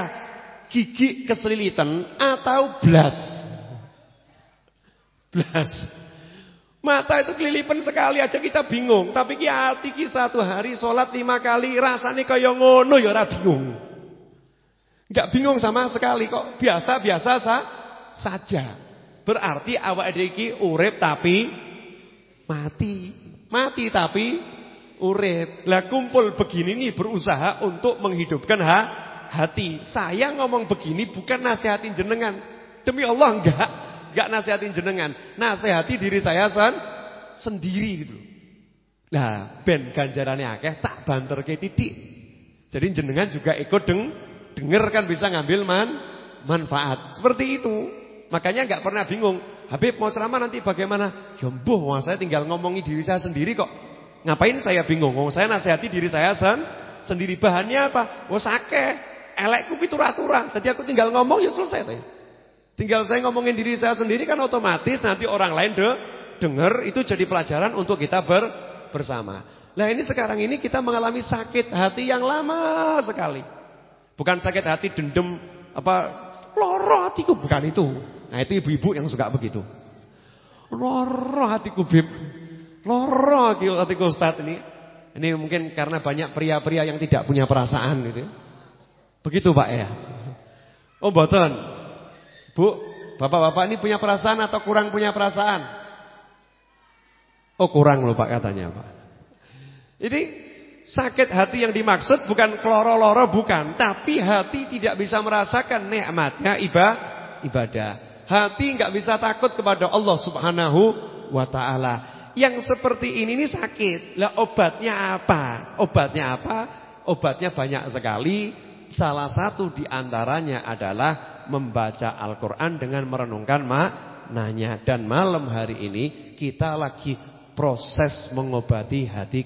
gigi keselilitan atau blas. Blas. Mata itu kelilipan sekali aja kita bingung, tapi ki hati ki satu hari sholat lima kali rasanya kaya ngono ya ora bingung. Enggak bingung sama sekali kok, biasa-biasa sa saja. Berarti awak iki urip tapi mati. Mati tapi urip. Lah kumpul begini nih berusaha untuk menghidupkan ha, hati. Saya ngomong begini bukan nasihatin jenengan. Demi Allah enggak, enggak nasihatin jenengan. Nasihati diri saya san, sendiri gitu. Lah ben ganjarannya akeh tak banterke titik. Jadi jenengan juga ikut deng denger kan bisa ngambil man manfaat. Seperti itu. Makanya enggak pernah bingung. Habib mau ceramah nanti bagaimana? Ya mbuh, saya tinggal ngomongi diri saya sendiri kok. Ngapain saya bingung? Oh, saya nasihati diri saya sen sendiri. Bahannya apa? Oh sake. Elekku pitura-tura. Tadi aku tinggal ngomong ya selesai tuh. Tinggal saya ngomongin diri saya sendiri kan otomatis nanti orang lain de dengar itu jadi pelajaran untuk kita ber bersama. Nah ini sekarang ini kita mengalami sakit hati yang lama sekali. Bukan sakit hati dendam apa loro hatiku bukan itu. Nah itu ibu-ibu yang suka begitu. Loro hatiku bib. Loro hatiku Ustaz ini. Ini mungkin karena banyak pria-pria yang tidak punya perasaan gitu. Begitu Pak ya. Oh boten. Bu, bapak-bapak ini punya perasaan atau kurang punya perasaan? Oh kurang loh Pak katanya Pak. Ini sakit hati yang dimaksud bukan kloro-loro bukan. Tapi hati tidak bisa merasakan nikmatnya ibadah. Hati nggak bisa takut kepada Allah subhanahu wa ta'ala. Yang seperti ini ini sakit. Lah obatnya apa? Obatnya apa? Obatnya banyak sekali. Salah satu di antaranya adalah membaca Al-Quran dengan merenungkan maknanya. Dan malam hari ini kita lagi proses mengobati hati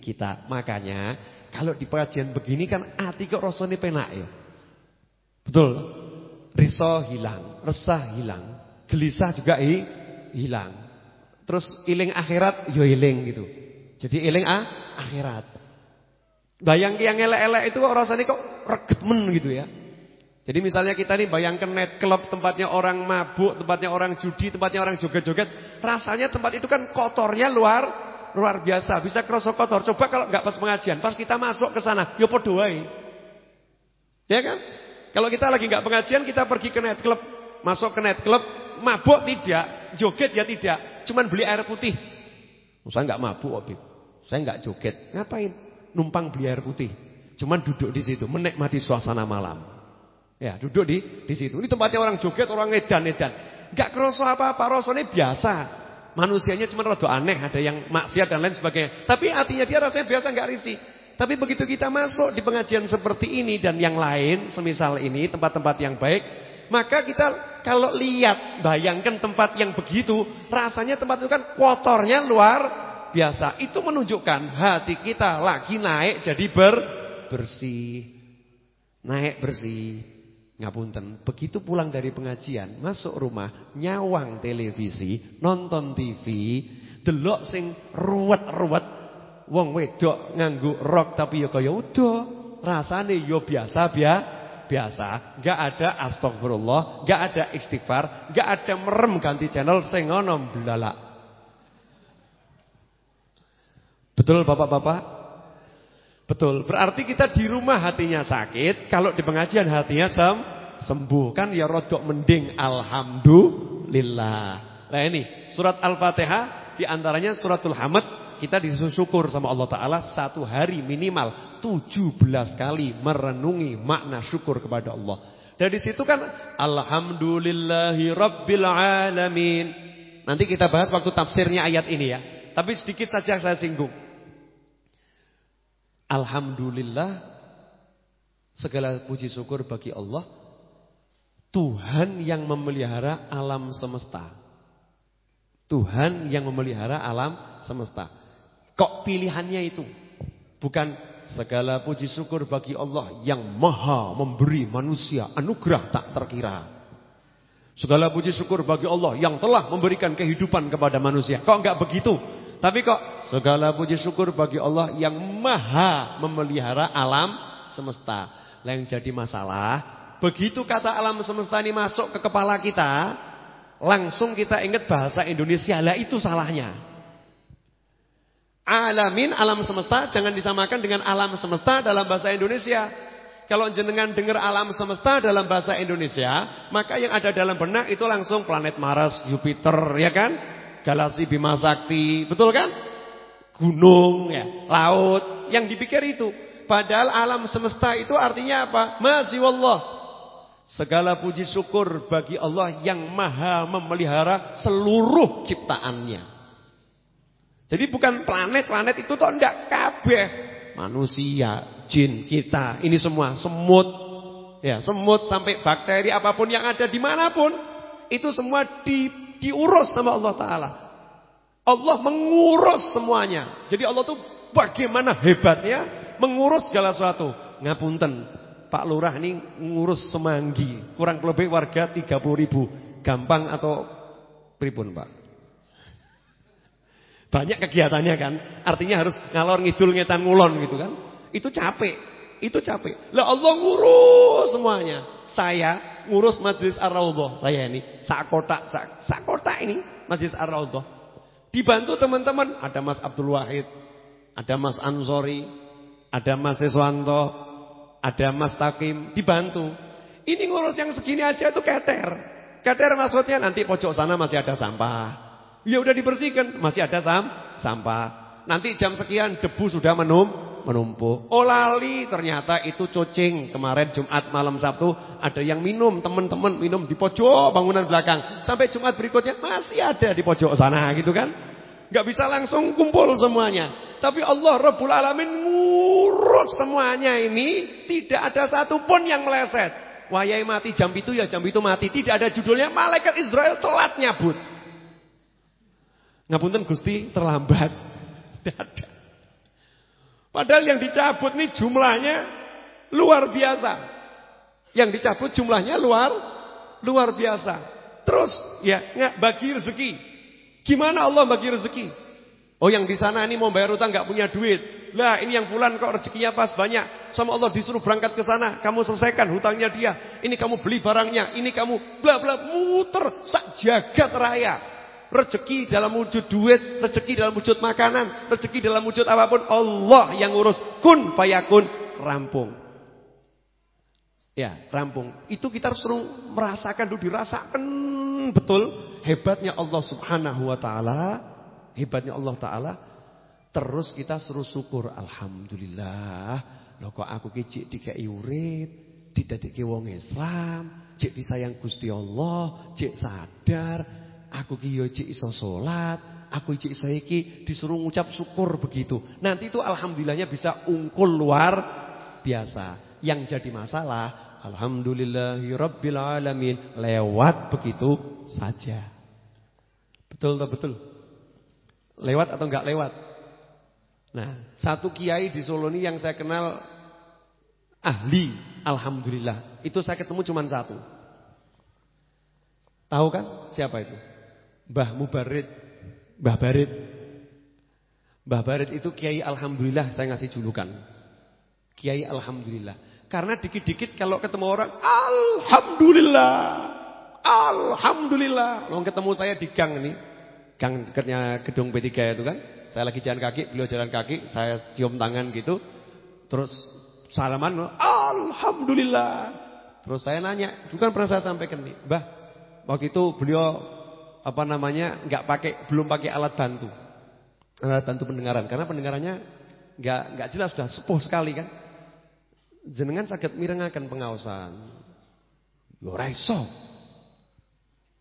kita. Makanya kalau di pengajian begini kan hati kok rasanya penak ya. Betul. Risau hilang, resah hilang, gelisah juga hilang. Terus iling akhirat yo iling gitu. Jadi iling ah, akhirat. Bayang yang elek-elek itu kok rasanya kok regemen gitu ya. Jadi misalnya kita nih bayangkan net club tempatnya orang mabuk, tempatnya orang judi, tempatnya orang joget-joget. Rasanya tempat itu kan kotornya luar luar biasa. Bisa kerosok kotor. Coba kalau nggak pas pengajian, pas kita masuk ke sana, ya podoai. Ya kan? Kalau kita lagi nggak pengajian, kita pergi ke net club, masuk ke net club, mabuk tidak, joget ya tidak, cuman beli air putih. Saya nggak mabuk, Obib. Saya nggak joget. Ngapain? Numpang beli air putih. Cuman duduk di situ, menikmati suasana malam. Ya, duduk di di situ. Ini tempatnya orang joget, orang edan-edan. Enggak kerasa apa-apa, rasanya biasa. Manusianya cuma rada aneh, ada yang maksiat dan lain sebagainya. Tapi hatinya dia rasanya biasa, enggak risih. Tapi begitu kita masuk di pengajian seperti ini dan yang lain, semisal ini, tempat-tempat yang baik, maka kita kalau lihat, bayangkan tempat yang begitu, rasanya tempat itu kan kotornya luar biasa. Itu menunjukkan hati kita lagi naik jadi ber bersih. Naik bersih. Ngapunten, begitu pulang dari pengajian, masuk rumah, nyawang televisi, nonton TV, delok sing ruwet-ruwet, wong wedok nganggu rok tapi ya kaya udah, rasane ya biasa biasa biasa, enggak ada astagfirullah, enggak ada istighfar, enggak ada merem ganti channel sing ngono blalak. Betul Bapak-bapak? Betul, berarti kita di rumah hatinya sakit, kalau di pengajian hatinya sem sembuh. Kan ya rodok mending alhamdulillah. Nah ini surat Al-Fatihah di antaranya suratul Hamad kita disyukur sama Allah Ta'ala satu hari minimal 17 kali merenungi makna syukur kepada Allah. Dari situ kan Alhamdulillahi Rabbil Alamin. Nanti kita bahas waktu tafsirnya ayat ini ya. Tapi sedikit saja saya singgung. Alhamdulillah segala puji syukur bagi Allah Tuhan yang memelihara alam semesta. Tuhan yang memelihara alam semesta. Kok pilihannya itu? Bukan segala puji syukur bagi Allah yang maha memberi manusia anugerah tak terkira. Segala puji syukur bagi Allah yang telah memberikan kehidupan kepada manusia. Kok enggak begitu? Tapi kok segala puji syukur bagi Allah yang maha memelihara alam semesta. Lah yang jadi masalah, begitu kata alam semesta ini masuk ke kepala kita, langsung kita ingat bahasa Indonesia. Lah itu salahnya. Alamin alam semesta jangan disamakan dengan alam semesta dalam bahasa Indonesia. Kalau jenengan dengar alam semesta dalam bahasa Indonesia, maka yang ada dalam benak itu langsung planet Mars, Jupiter, ya kan? Galaksi Bima Sakti, betul kan? Gunung ya, laut, yang dipikir itu. Padahal alam semesta itu artinya apa? Masih wallah. Segala puji syukur bagi Allah yang maha memelihara seluruh ciptaannya. Jadi bukan planet-planet itu toh enggak kabeh. Manusia, jin, kita, ini semua semut. Ya, semut sampai bakteri apa pun yang ada di mana pun. Itu semua di diurus sama Allah Ta'ala. Allah mengurus semuanya. Jadi Allah tuh bagaimana hebatnya mengurus segala sesuatu. Ngapunten, Pak Lurah ini ngurus semanggi. Kurang lebih warga 30 ribu. Gampang atau pripun Pak? Banyak kegiatannya kan. Artinya harus ngalor ngidul ngetan ngulon gitu kan. Itu capek. Itu capek. Lah Allah ngurus semuanya. Saya ngurus Majelis Ar-Raudhah saya ini. Sak kotak, sak, sak kotak ini Majelis Ar-Raudhah. Dibantu teman-teman, ada Mas Abdul Wahid, ada Mas Ansori, ada Mas Seswanto, ada Mas Takim, dibantu. Ini ngurus yang segini aja itu keter. Keter maksudnya nanti pojok sana masih ada sampah. Ya udah dibersihkan, masih ada sam sampah. Nanti jam sekian debu sudah menum menumpuk. Oh lali ternyata itu cocing. Kemarin Jumat malam Sabtu ada yang minum, teman-teman minum di pojok bangunan belakang. Sampai Jumat berikutnya masih ada di pojok sana gitu kan. Gak bisa langsung kumpul semuanya. Tapi Allah Rabbul Alamin ngurus semuanya ini. Tidak ada satupun yang meleset. Wayai mati jam itu ya jam itu mati. Tidak ada judulnya malaikat Israel telat nyabut. Ngapunten Gusti terlambat. Ada. Padahal yang dicabut nih jumlahnya luar biasa. Yang dicabut jumlahnya luar luar biasa. Terus ya bagi rezeki. Gimana Allah bagi rezeki? Oh yang di sana ini mau bayar utang nggak punya duit. Lah ini yang bulan kok rezekinya pas banyak. Sama Allah disuruh berangkat ke sana. Kamu selesaikan hutangnya dia. Ini kamu beli barangnya. Ini kamu bla bla muter sak jagat raya. Rezeki dalam wujud duit, rezeki dalam wujud makanan, rezeki dalam wujud apa pun Allah yang urus. Kun fayakun rampung. Ya, rampung. Itu kita harus merasakan dulu dirasakan betul hebatnya Allah Subhanahu wa taala, hebatnya Allah taala Terus kita suruh syukur, alhamdulillah. Loh kok aku ki cik dikai urip, didadekke wong Islam, cik disayang Gusti Allah, cik sadar, aku ki yo cik iso salat, aku cik iso disuruh ngucap syukur begitu. Nanti itu alhamdulillahnya bisa ungkul luar biasa. Yang jadi masalah, alhamdulillahirabbil alamin, lewat begitu saja. Betul atau betul? Lewat atau enggak lewat? Nah, satu kiai di Solo ini yang saya kenal ahli, alhamdulillah. Itu saya ketemu cuma satu. Tahu kan siapa itu? Mbah Mubarid, Mbah Barid. Mbah Barid itu kiai alhamdulillah saya ngasih julukan. Kiai alhamdulillah. Karena dikit-dikit kalau ketemu orang alhamdulillah. Alhamdulillah. Kalau ketemu saya di gang ini, gang dekatnya gedung P3 itu kan. Saya lagi jalan kaki, beliau jalan kaki, saya cium tangan gitu. Terus salaman, Alhamdulillah. Terus saya nanya, bukan pernah saya sampaikan nih, Mbah, waktu itu beliau apa namanya nggak pakai, belum pakai alat bantu, alat bantu pendengaran, karena pendengarannya nggak nggak jelas sudah sepuh sekali kan. Jenengan sakit mirengakan pengawasan, yo raiso,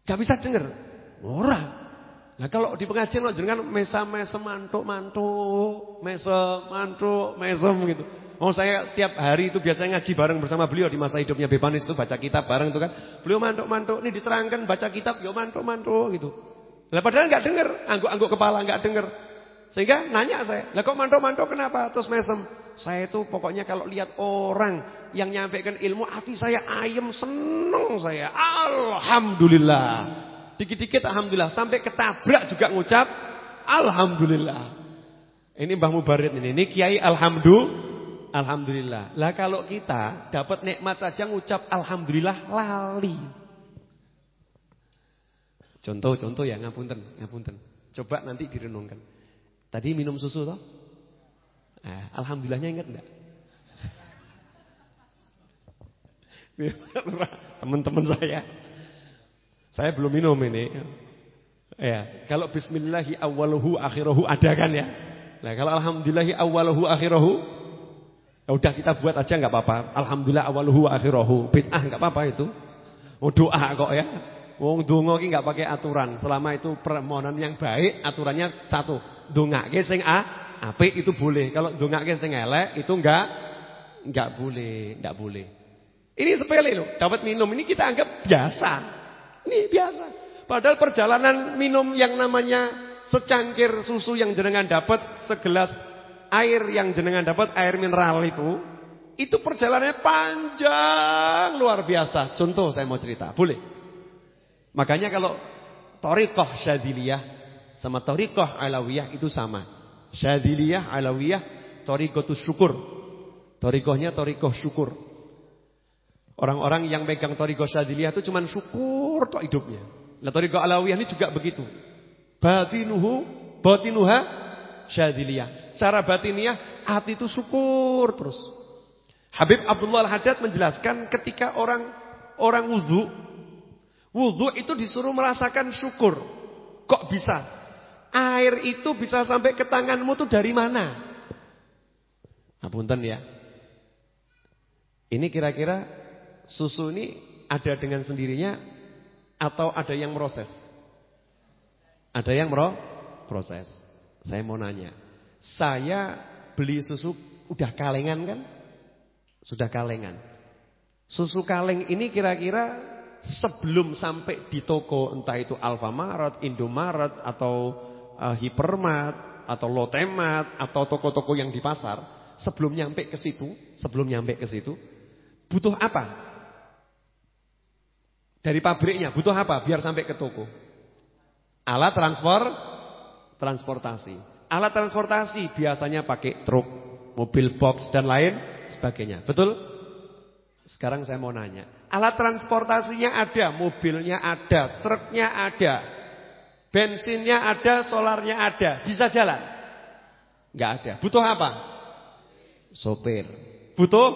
gak bisa denger, ora. Nah kalau di pengajian lo jangan mesa mesa mantuk mantuk, mesa mantuk, mesem gitu. Oh saya tiap hari itu biasanya ngaji bareng bersama beliau di masa hidupnya Bebanis itu baca kitab bareng itu kan. Beliau mantuk-mantuk ini diterangkan baca kitab yo mantuk-mantuk gitu. Lah padahal nggak dengar, angguk-angguk kepala nggak dengar. Sehingga nanya saya, "Lah kok mantuk-mantuk kenapa?" Terus mesem. Saya itu pokoknya kalau lihat orang yang nyampaikan ilmu hati saya ayem seneng saya. Alhamdulillah. Dikit-dikit alhamdulillah sampai ketabrak juga ngucap alhamdulillah. Ini Mbah Mubarid ini, ini kiai alhamdulillah. Alhamdulillah. Lah kalau kita dapat nikmat saja ngucap alhamdulillah lali. Contoh-contoh ya ngapunten, ngapunten. Coba nanti direnungkan. Tadi minum susu toh? Eh, alhamdulillahnya ingat enggak? Teman-teman saya saya belum minum ini. Ya, kalau bismillahi awaluhu akhirahu ada kan ya? Nah, kalau alhamdulillahi awaluhu akhirahu ya udah kita buat aja nggak apa-apa. Alhamdulillah awaluhu akhirahu. Bid'ah nggak apa-apa itu. Oh doa kok ya. Wong donga iki nggak pakai aturan. Selama itu permohonan yang baik, aturannya satu. Dongake sing a apik itu boleh. Kalau dongake sing elek itu enggak enggak boleh, enggak boleh. Ini sepele loh, dapat minum ini kita anggap biasa. Ini biasa. Padahal perjalanan minum yang namanya secangkir susu yang jenengan dapat, segelas air yang jenengan dapat, air mineral itu, itu perjalanannya panjang luar biasa. Contoh saya mau cerita, boleh? Makanya kalau torikoh syadiliyah sama torikoh alawiyah itu sama. Syadiliyah, alawiyah, torikoh itu syukur. Torikohnya torikoh syukur. Orang-orang yang megang Toriko Syadiliyah itu cuma syukur tok hidupnya. Nah Toriko Alawiyah ini juga begitu. Batinuhu, batinuha Syadiliyah. Secara batiniah hati itu syukur terus. Habib Abdullah Al-Haddad menjelaskan ketika orang orang wudhu. Wudhu itu disuruh merasakan syukur. Kok bisa? Air itu bisa sampai ke tanganmu tuh dari mana? Apunten ya. Ini kira-kira susu ini ada dengan sendirinya atau ada yang proses? Ada yang bro proses. Saya mau nanya. Saya beli susu udah kalengan kan? Sudah kalengan. Susu kaleng ini kira-kira sebelum sampai di toko entah itu Alfamaret, Indomaret atau uh, Hypermart atau Lotemat atau toko-toko yang di pasar, sebelum nyampe ke situ, sebelum nyampe ke situ, butuh apa? Dari pabriknya butuh apa biar sampai ke toko? Alat transport transportasi. Alat transportasi biasanya pakai truk, mobil box dan lain sebagainya. Betul? Sekarang saya mau nanya, alat transportasinya ada, mobilnya ada, truknya ada, bensinnya ada, solarnya ada, bisa jalan? Enggak ada. Butuh apa? Sopir. Butuh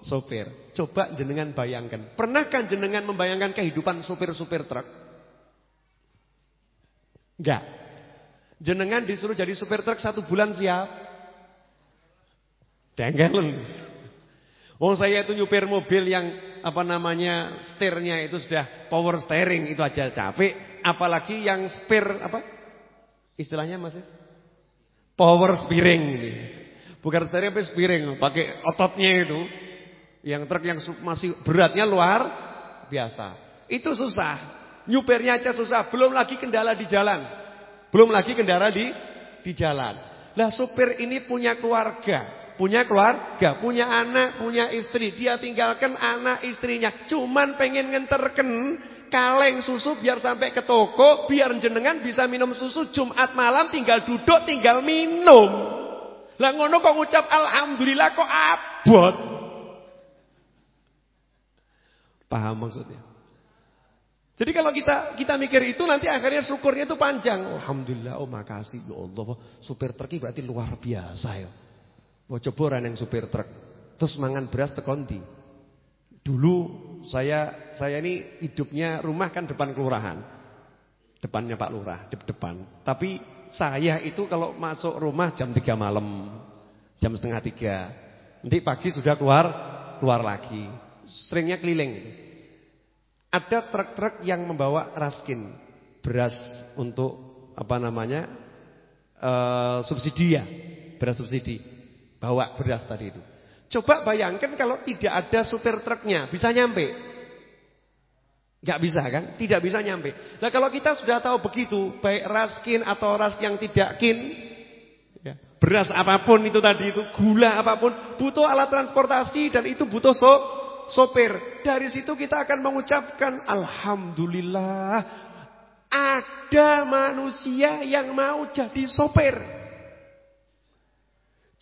sopir. Coba jenengan bayangkan, pernahkah jenengan membayangkan kehidupan sopir-sopir truk? Enggak. Jenengan disuruh jadi sopir truk satu bulan siap? Dengelen. Wong saya itu nyupir mobil yang apa namanya setirnya itu sudah power steering itu aja capek, apalagi yang spare apa? Istilahnya Mas Power steering ini. Bukan steering tapi steering, pakai ototnya itu. Yang truk yang masih beratnya luar biasa. Itu susah. Nyupirnya aja susah, belum lagi kendala di jalan. Belum lagi kendala di di jalan. Lah supir ini punya keluarga punya keluarga, punya anak, punya istri. Dia tinggalkan anak istrinya. Cuman pengen ngenterken kaleng susu biar sampai ke toko, biar jenengan bisa minum susu Jumat malam tinggal duduk, tinggal minum. Lah ngono kok ngucap alhamdulillah kok abot. Paham maksudnya? Jadi kalau kita kita mikir itu nanti akhirnya syukurnya itu panjang. Alhamdulillah, oh makasih ya Allah. Supir terki berarti luar biasa ya. Mau coba yang supir truk. Terus mangan beras tekondi. Dulu saya saya ini hidupnya rumah kan depan kelurahan. Depannya Pak Lurah, di depan. Tapi saya itu kalau masuk rumah jam 3 malam, jam setengah 3. Nanti pagi sudah keluar, keluar lagi. Seringnya keliling. Ada truk-truk yang membawa raskin, beras untuk apa namanya? Uh, subsidi ya, beras subsidi bawa beras tadi itu. Coba bayangkan kalau tidak ada supir truknya, bisa nyampe? Gak bisa kan? Tidak bisa nyampe. Nah kalau kita sudah tahu begitu, baik raskin atau ras yang tidak kin, ya, beras apa pun itu tadi itu, gula apa pun, butuh alat transportasi dan itu butuh so, sopir. Dari situ kita akan mengucapkan Alhamdulillah, ada manusia yang mau jadi sopir.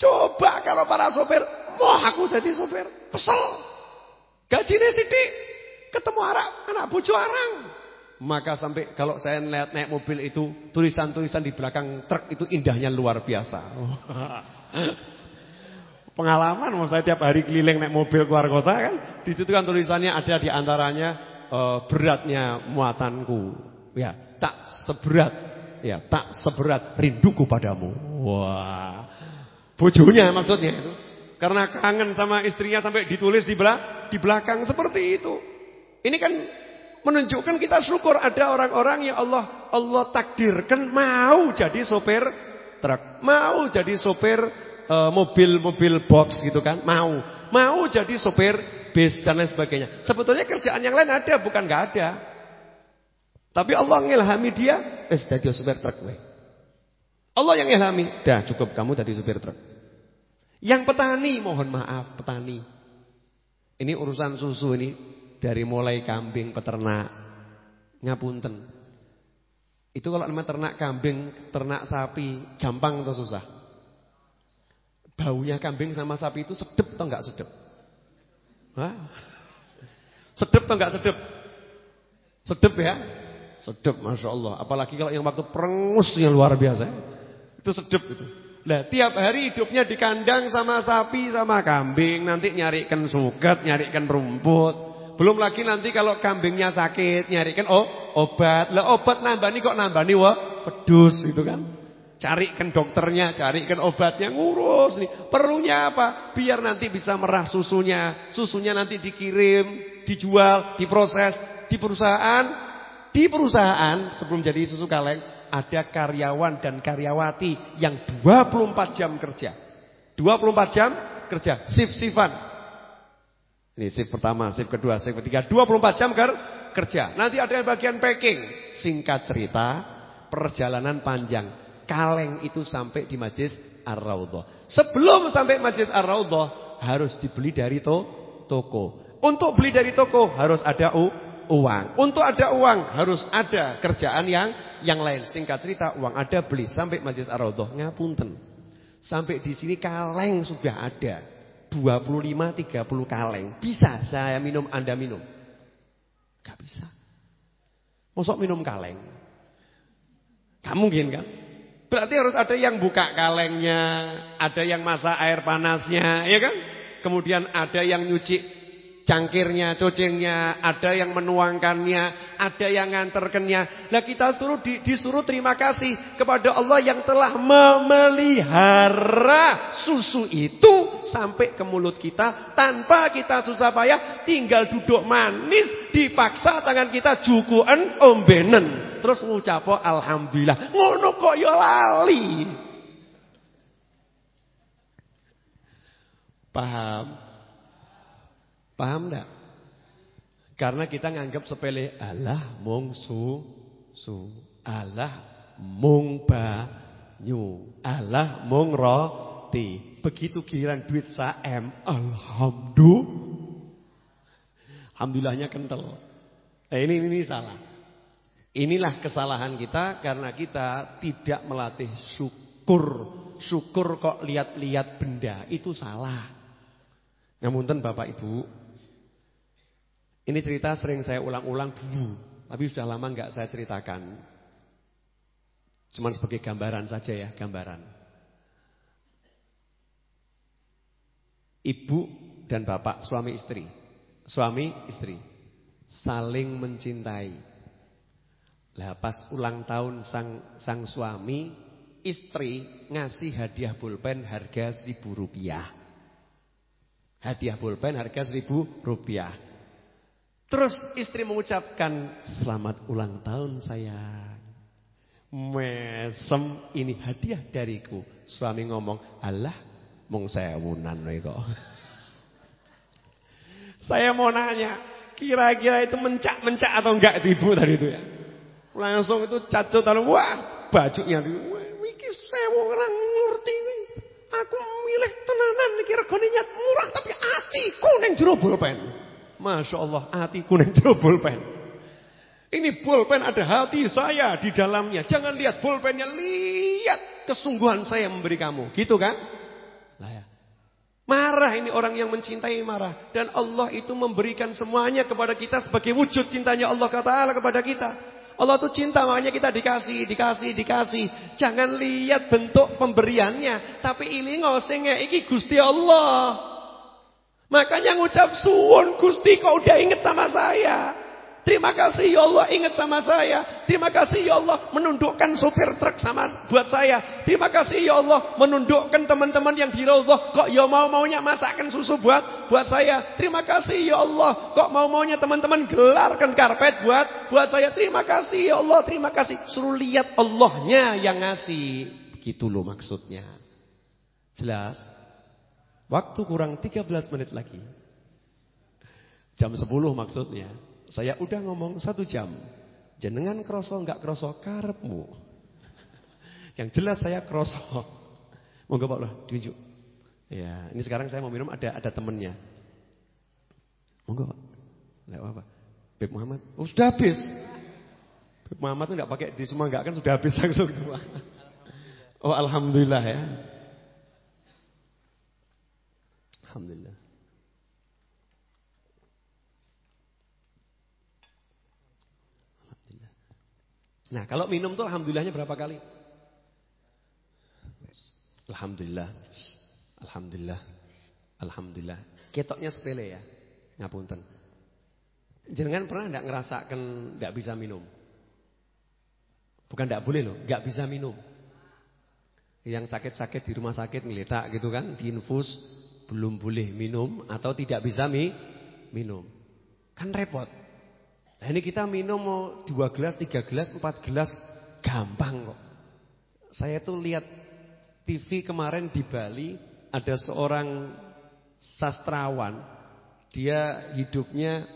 Coba kalau para sopir, wah aku jadi sopir, kesel. Gajinya sidik, ketemu anak, anak bucu arang. Maka sampai kalau saya lihat naik mobil itu, tulisan-tulisan di belakang truk itu indahnya luar biasa. Pengalaman, mau saya tiap hari keliling naik mobil keluar kota kan, di situ kan tulisannya ada di antaranya uh, beratnya muatanku, ya tak seberat, ya tak seberat rinduku padamu. Wah. Bojonya maksudnya itu. Karena kangen sama istrinya sampai ditulis di belakang, di belakang seperti itu. Ini kan menunjukkan kita syukur ada orang-orang yang Allah Allah takdirkan mau jadi sopir truk, mau jadi sopir mobil-mobil box gitu kan, mau. Mau jadi sopir bis dan lain sebagainya. Sebetulnya kerjaan yang lain ada, bukan nggak ada. Tapi Allah ngilhami dia, eh jadi sopir truk Allah yang ilhami, dah cukup kamu jadi sopir truk. Yang petani, mohon maaf, petani. Ini urusan susu ini dari mulai kambing peternak. Ngapunten. Itu kalau namanya ternak kambing, ternak sapi, gampang atau susah? Baunya kambing sama sapi itu sedep atau enggak sedep? Hah? Sedep atau enggak sedep? Sedep ya? Sedep Masya Allah. Apalagi kalau yang waktu perengusnya luar biasa. Itu sedep itu. Nah, tiap hari hidupnya di kandang sama sapi sama kambing, nanti nyarikan suket, nyarikan rumput. Belum lagi nanti kalau kambingnya sakit, nyarikan oh, obat. Lah obat nambani kok nambani wah, pedus gitu kan. Carikan dokternya, carikan obatnya, ngurus nih. Perlunya apa? Biar nanti bisa merah susunya. Susunya nanti dikirim, dijual, diproses di perusahaan. Di perusahaan sebelum jadi susu kaleng ada karyawan dan karyawati yang 24 jam kerja. 24 jam kerja, shift-shiftan. Ini shift pertama, shift kedua, shift ketiga, 24 jam ker kerja. Nanti ada yang bagian packing. Singkat cerita, perjalanan panjang. Kaleng itu sampai di Majlis Ar-Raudhah. Sebelum sampai Majlis Ar-Raudhah harus dibeli dari to toko. Untuk beli dari toko harus ada uang. Untuk ada uang harus ada kerjaan yang yang lain. Singkat cerita, uang ada beli sampai Majlis Ar-Raudhah ngapunten. Sampai di sini kaleng sudah ada. 25 30 kaleng. Bisa saya minum, Anda minum? Gak bisa. Mosok minum kaleng? Gak mungkin kan? Berarti harus ada yang buka kalengnya, ada yang masak air panasnya, ya kan? Kemudian ada yang nyuci cangkirnya, cocengnya, ada yang menuangkannya, ada yang nganterkannya. Nah kita suruh di, disuruh terima kasih kepada Allah yang telah memelihara susu itu sampai ke mulut kita tanpa kita susah payah, tinggal duduk manis, dipaksa tangan kita jukuen ombenen. Terus ngucap alhamdulillah. Ngono kok ya lali. Paham? Paham enggak? Karena kita nganggap sepele Allah mung su su Allah mung banyu Allah mung roti. Begitu giliran duit saem alhamdulillah. Alhamdulillahnya kental. Nah, ini ini salah. Inilah kesalahan kita karena kita tidak melatih syukur. Syukur kok lihat-lihat benda itu salah. Ngamunten Bapak Ibu ini cerita sering saya ulang-ulang dulu, tapi sudah lama nggak saya ceritakan. Cuman sebagai gambaran saja ya, gambaran. Ibu dan bapak, suami istri. Suami istri saling mencintai. Lah pas ulang tahun sang sang suami, istri ngasih hadiah pulpen harga seribu rupiah. Hadiah pulpen harga seribu rupiah. Terus istri mengucapkan selamat ulang tahun sayang. Mesem ini hadiah dariku. Suami ngomong, Allah mong sewunan kok. Saya mau nanya, kira-kira itu mencak-mencak atau enggak itu ibu tadi itu ya? Langsung itu cacut wah bajunya iki sewu orang ngerti Aku milih tenanan kira regane murah tapi atiku ning jero pulpen. Masya Allah hati kuning jero pulpen. Ini pulpen ada hati saya di dalamnya. Jangan lihat pulpennya, lihat kesungguhan saya memberi kamu. Gitu kan? Ya. Marah ini orang yang mencintai marah. Dan Allah itu memberikan semuanya kepada kita sebagai wujud cintanya Allah kata kepada kita. Allah itu cinta makanya kita dikasih, dikasih, dikasih. Jangan lihat bentuk pemberiannya. Tapi ini ngosengnya, ini Gusti Allah. Makanya ngucap suwun Gusti kau udah ingat sama saya. Terima kasih ya Allah ingat sama saya. Terima kasih ya Allah menundukkan sopir truk sama buat saya. Terima kasih ya Allah menundukkan teman-teman yang di Raudhah kok ya mau-maunya masakkan susu buat buat saya. Terima kasih ya Allah kok mau-maunya teman-teman gelarkan karpet buat buat saya. Terima kasih ya Allah, terima kasih. Suruh lihat Allahnya yang ngasih. Begitu loh maksudnya. Jelas? Waktu kurang 13 menit lagi. Jam 10 maksudnya. Saya udah ngomong satu jam. Jenengan kroso nggak kroso karepmu. Yang jelas saya kroso. Monggo Pak loh, tunjuk. Ya, ini sekarang saya mau minum ada ada temennya. Monggo Pak. Enggak apa-apa. Beb Muhammad. Oh, sudah habis. Beb Muhammad itu enggak pakai di semua enggak kan sudah habis langsung. Oh, alhamdulillah ya. Alhamdulillah. Alhamdulillah. Nah, kalau minum tuh alhamdulillahnya berapa kali? Alhamdulillah. Alhamdulillah. Alhamdulillah. Ketoknya sepele ya. Ngapunten. Jangan pernah enggak ngerasakan enggak bisa minum? Bukan enggak boleh loh, enggak bisa minum. Yang sakit-sakit di rumah sakit ngeletak gitu kan, diinfus belum boleh minum atau tidak bisa mi minum. Kan repot. Nah ini kita minum mau dua gelas, tiga gelas, empat gelas, gampang kok. Saya tuh lihat TV kemarin di Bali ada seorang sastrawan dia hidupnya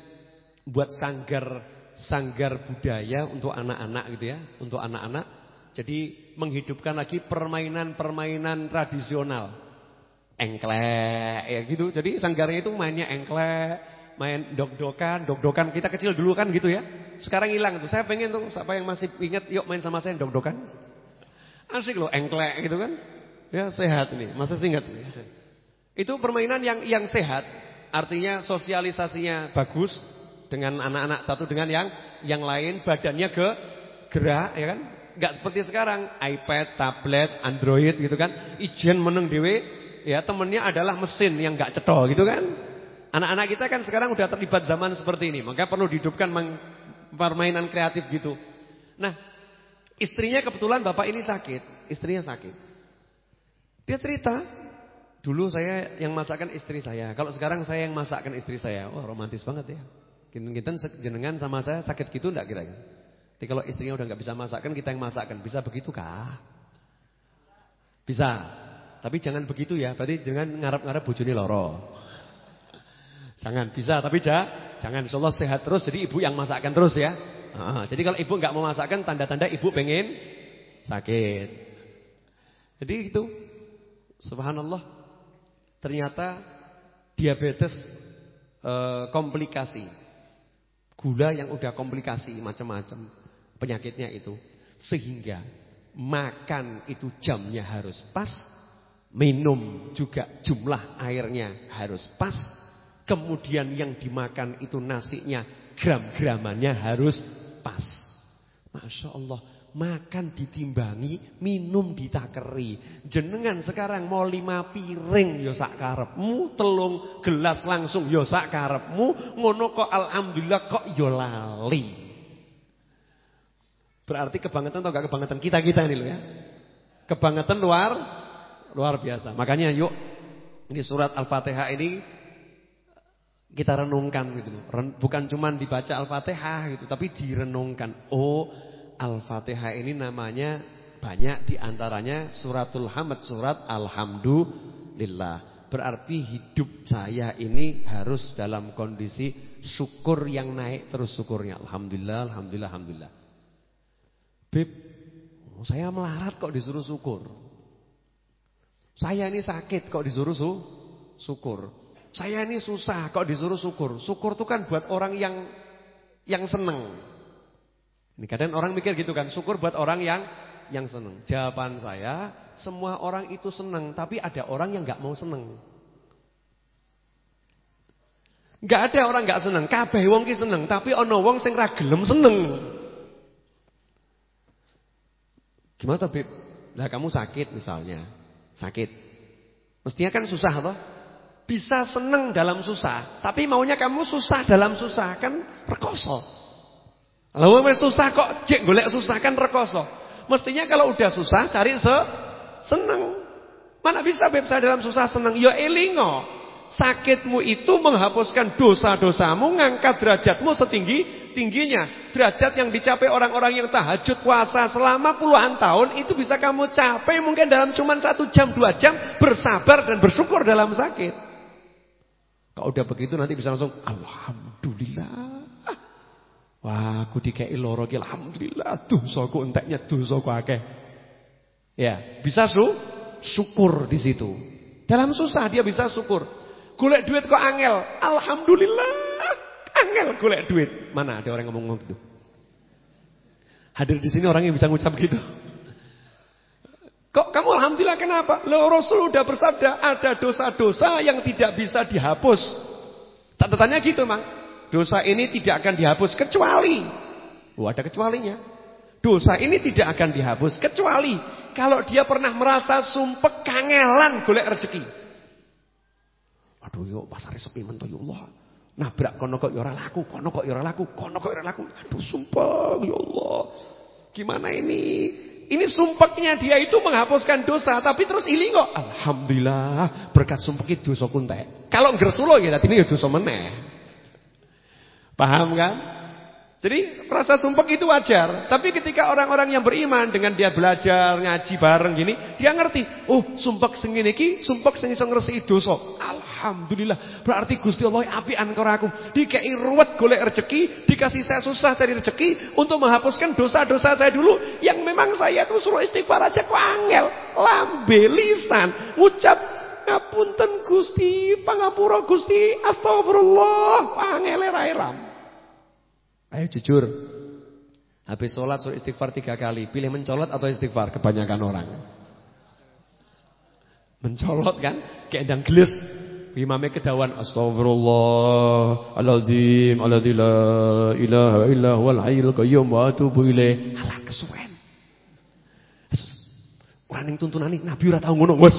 buat sanggar sanggar budaya untuk anak-anak gitu ya, untuk anak-anak. Jadi menghidupkan lagi permainan-permainan tradisional. Engklek ya gitu. Jadi sanggarnya itu mainnya engklek, main dok-dokan, dok-dokan kita kecil dulu kan gitu ya. Sekarang hilang tuh. Saya pengen tuh siapa yang masih ingat yuk main sama saya dok-dokan. Asik loh engklek gitu kan. Ya sehat nih, masih ingat nih. Itu permainan yang yang sehat, artinya sosialisasinya bagus dengan anak-anak satu dengan yang yang lain, badannya ke gerak ya kan. Enggak seperti sekarang iPad, tablet, Android gitu kan. Ijen meneng dewe ya temennya adalah mesin yang enggak cetol gitu kan. Anak-anak kita kan sekarang udah terlibat zaman seperti ini, maka perlu dihidupkan permainan kreatif gitu. Nah, istrinya kebetulan bapak ini sakit, istrinya sakit. Dia cerita, dulu saya yang masakkan istri saya. Kalau sekarang saya yang masakkan istri saya. Wah romantis banget ya. Kita jenengan sama saya sakit gitu enggak kira-kira? Tapi kalau istrinya udah nggak bisa masakkan, kita yang masakkan. Bisa begitu kah? Bisa. Tapi jangan begitu ya. Berarti jangan ngarap-ngarap bojone loro. Jangan bisa, tapi ja, jangan insyaallah sehat terus. Jadi ibu yang masakkan terus ya. jadi kalau ibu nggak mau masakkan, tanda-tanda ibu pengen sakit. Jadi itu Subhanallah. Ternyata diabetes e, komplikasi. Gula yang udah komplikasi macam-macam penyakitnya itu. Sehingga makan itu jamnya harus pas, minum juga jumlah airnya harus pas. Kemudian yang dimakan itu nasinya gram-gramannya harus pas. Masya Allah. Makan ditimbangi, minum ditakeri. Jenengan sekarang mau lima piring ya sak karepmu, telung gelas langsung ya sak karepmu, ngono kok alhamdulillah kok ya lali. Berarti kebangetan atau enggak kebangetan kita-kita ini loh ya. Kebangetan luar luar biasa. Makanya yuk ini surat Al-Fatihah ini kita renungkan gitu loh. Bukan cuma dibaca Al-Fatihah gitu, tapi direnungkan. Oh, Al-Fatihah ini namanya banyak di antaranya suratul hamd, surat Alhamdulillah. Berarti hidup saya ini harus dalam kondisi syukur yang naik terus syukurnya. Alhamdulillah, Alhamdulillah, Alhamdulillah. Beb, saya melarat kok disuruh syukur. Saya ini sakit kok disuruh su syukur. Saya ini susah kok disuruh syukur. Syukur itu kan buat orang yang yang seneng. Ini kadang orang mikir gitu kan, syukur buat orang yang yang seneng. Jawaban saya, semua orang itu seneng, tapi ada orang yang nggak mau seneng. Nggak ada orang nggak seneng, kabeh wong ki seneng, tapi ono wong sing ra gelem seneng. Gimana Bib? Lah kamu sakit misalnya, sakit. Mestinya kan susah toh? Bisa seneng dalam susah, tapi maunya kamu susah dalam susah kan rekoso. Lalu wis susah kok cek golek susah kan rekoso. Mestinya kalau udah susah cari se seneng. Mana bisa beb saya dalam susah seneng? Ya elingo. Sakitmu itu menghapuskan dosa-dosamu, ngangkat derajatmu setinggi tingginya. Derajat yang dicapai orang-orang yang tahajud puasa selama puluhan tahun itu bisa kamu capai mungkin dalam cuma satu jam dua jam bersabar dan bersyukur dalam sakit. Kalau udah begitu nanti bisa langsung Alhamdulillah. Wah, aku dikei loro alhamdulillah dosaku enteknya dosaku akeh. Ya, bisa su syukur di situ. Dalam susah dia bisa syukur. Golek duit kok angel, alhamdulillah. Angel golek duit. Mana ada orang ngomong gitu? Hadir di sini orang yang bisa ngucap gitu. Kok kamu alhamdulillah kenapa? Lo Rasul udah bersabda ada dosa-dosa yang tidak bisa dihapus. Catatannya gitu, Mang. Dosa ini tidak akan dihapus kecuali Oh ada kecualinya Dosa ini tidak akan dihapus kecuali Kalau dia pernah merasa sumpek kangelan golek rezeki Aduh yuk pasar sepi mentoh ya Allah. Nabrak kono kok yora ya laku Kono kok yora ya laku Kono kok yora laku. Aduh sumpah ya Allah. Gimana ini? Ini sumpeknya dia itu menghapuskan dosa Tapi terus iling kok. Alhamdulillah berkat sumpek itu dosa kuntek Kalau ngersulo ya ini ya dosa meneh. Paham kan? Jadi rasa sumpek itu wajar. Tapi ketika orang-orang yang beriman dengan dia belajar, ngaji bareng gini, dia ngerti. Oh, sumpek sing ngene iki, sumpek sing iso dosa. Alhamdulillah. Berarti Gusti Allah apian karo aku. Dikei ruwet golek rezeki, dikasih saya susah cari rezeki untuk menghapuskan dosa-dosa saya dulu yang memang saya itu suruh istighfar aja kok angel, lambe ngucap ngapunten Gusti, pangapura Gusti, astagfirullah, angel ram. Ayo jujur. Habis sholat suruh istighfar tiga kali. Pilih mencolot atau istighfar? Kebanyakan orang. Mencolot kan? Kayak endang gelis. Imamnya kedawan astagfirullah aladzim alladzi la ilaha illa huwal hayyul qayyum wa atubu ilaih. Alah kesuwen. Orang yang tuntunan ini Nabi ora tau ngono, Bos.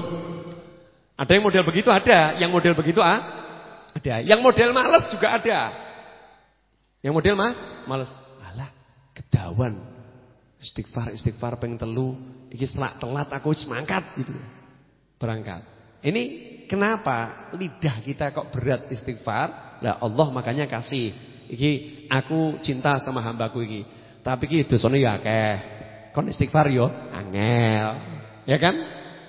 Ada yang model begitu ada, yang model begitu ah ada. Yang model males juga ada. Yang model mah males. Alah, kedawan. Istighfar, istighfar pengen telu, iki selak telat aku semangkat gitu berangkat. Ini kenapa lidah kita kok berat istighfar? Lah Allah makanya kasih. Iki aku cinta sama hambaku iki. Tapi iki dosane ya akeh. Kon istighfar yo angel. Ya kan?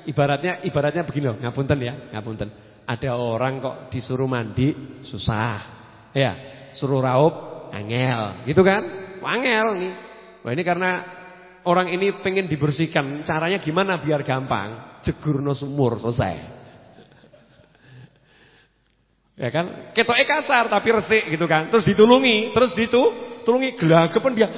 Ibaratnya ibaratnya begini loh, ngapunten ya, ngapunten. Ada orang kok disuruh mandi susah. Ya, suruh raup angel, gitu kan? Angel nih. Wah ini karena orang ini pengen dibersihkan. Caranya gimana biar gampang? Jegurno sumur selesai. Ya kan? Ketoknya kasar tapi resik gitu kan. Terus ditulungi, terus ditu, tulungi gelagapan dia.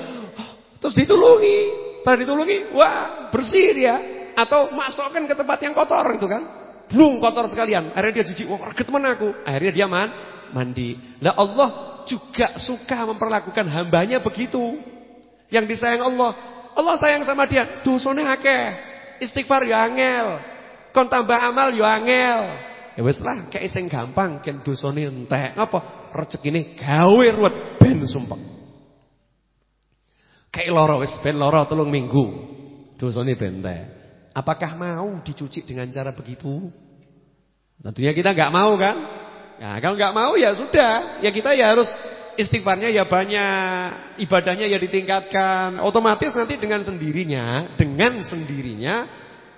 Terus ditulungi, setelah ditulungi, wah bersih dia. Atau masukkan ke tempat yang kotor gitu kan. Belum kotor sekalian. Akhirnya dia jijik, wah keteman aku. Akhirnya dia man, mandi. Lah Allah juga suka memperlakukan hambanya begitu. Yang disayang Allah, Allah sayang sama dia, dosane akeh. Istighfar ya angel. Kon tambah amal ya angel. Ya wis lah, kayak sing gampang ken dosane entek. Apa? Rezekine gawe ruwet ben sumpek. Kayak loro wis ben loro telung minggu. Dosane ben entek. Apakah mau dicuci dengan cara begitu? Tentunya kita nggak mau kan? Nah, kalau nggak mau ya sudah, ya kita ya harus istighfarnya ya banyak, ibadahnya ya ditingkatkan. Otomatis nanti dengan sendirinya, dengan sendirinya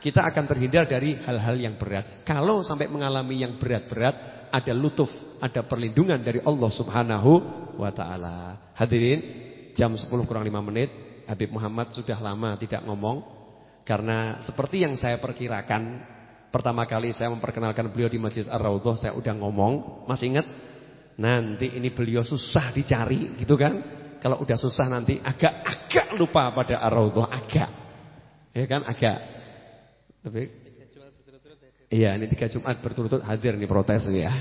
kita akan terhindar dari hal-hal yang berat. Kalau sampai mengalami yang berat-berat, ada lutuf, ada perlindungan dari Allah Subhanahu wa taala. Hadirin, jam 10 kurang 5 menit, Habib Muhammad sudah lama tidak ngomong karena seperti yang saya perkirakan pertama kali saya memperkenalkan beliau di Masjid Ar-Raudhah saya udah ngomong, masih ingat? Nanti ini beliau susah dicari gitu kan. Kalau udah susah nanti agak-agak lupa pada Ar-Raudhah, agak. Ya kan agak. Tapi Iya, ini tiga Jumat berturut-turut hadir nih protes nih ya.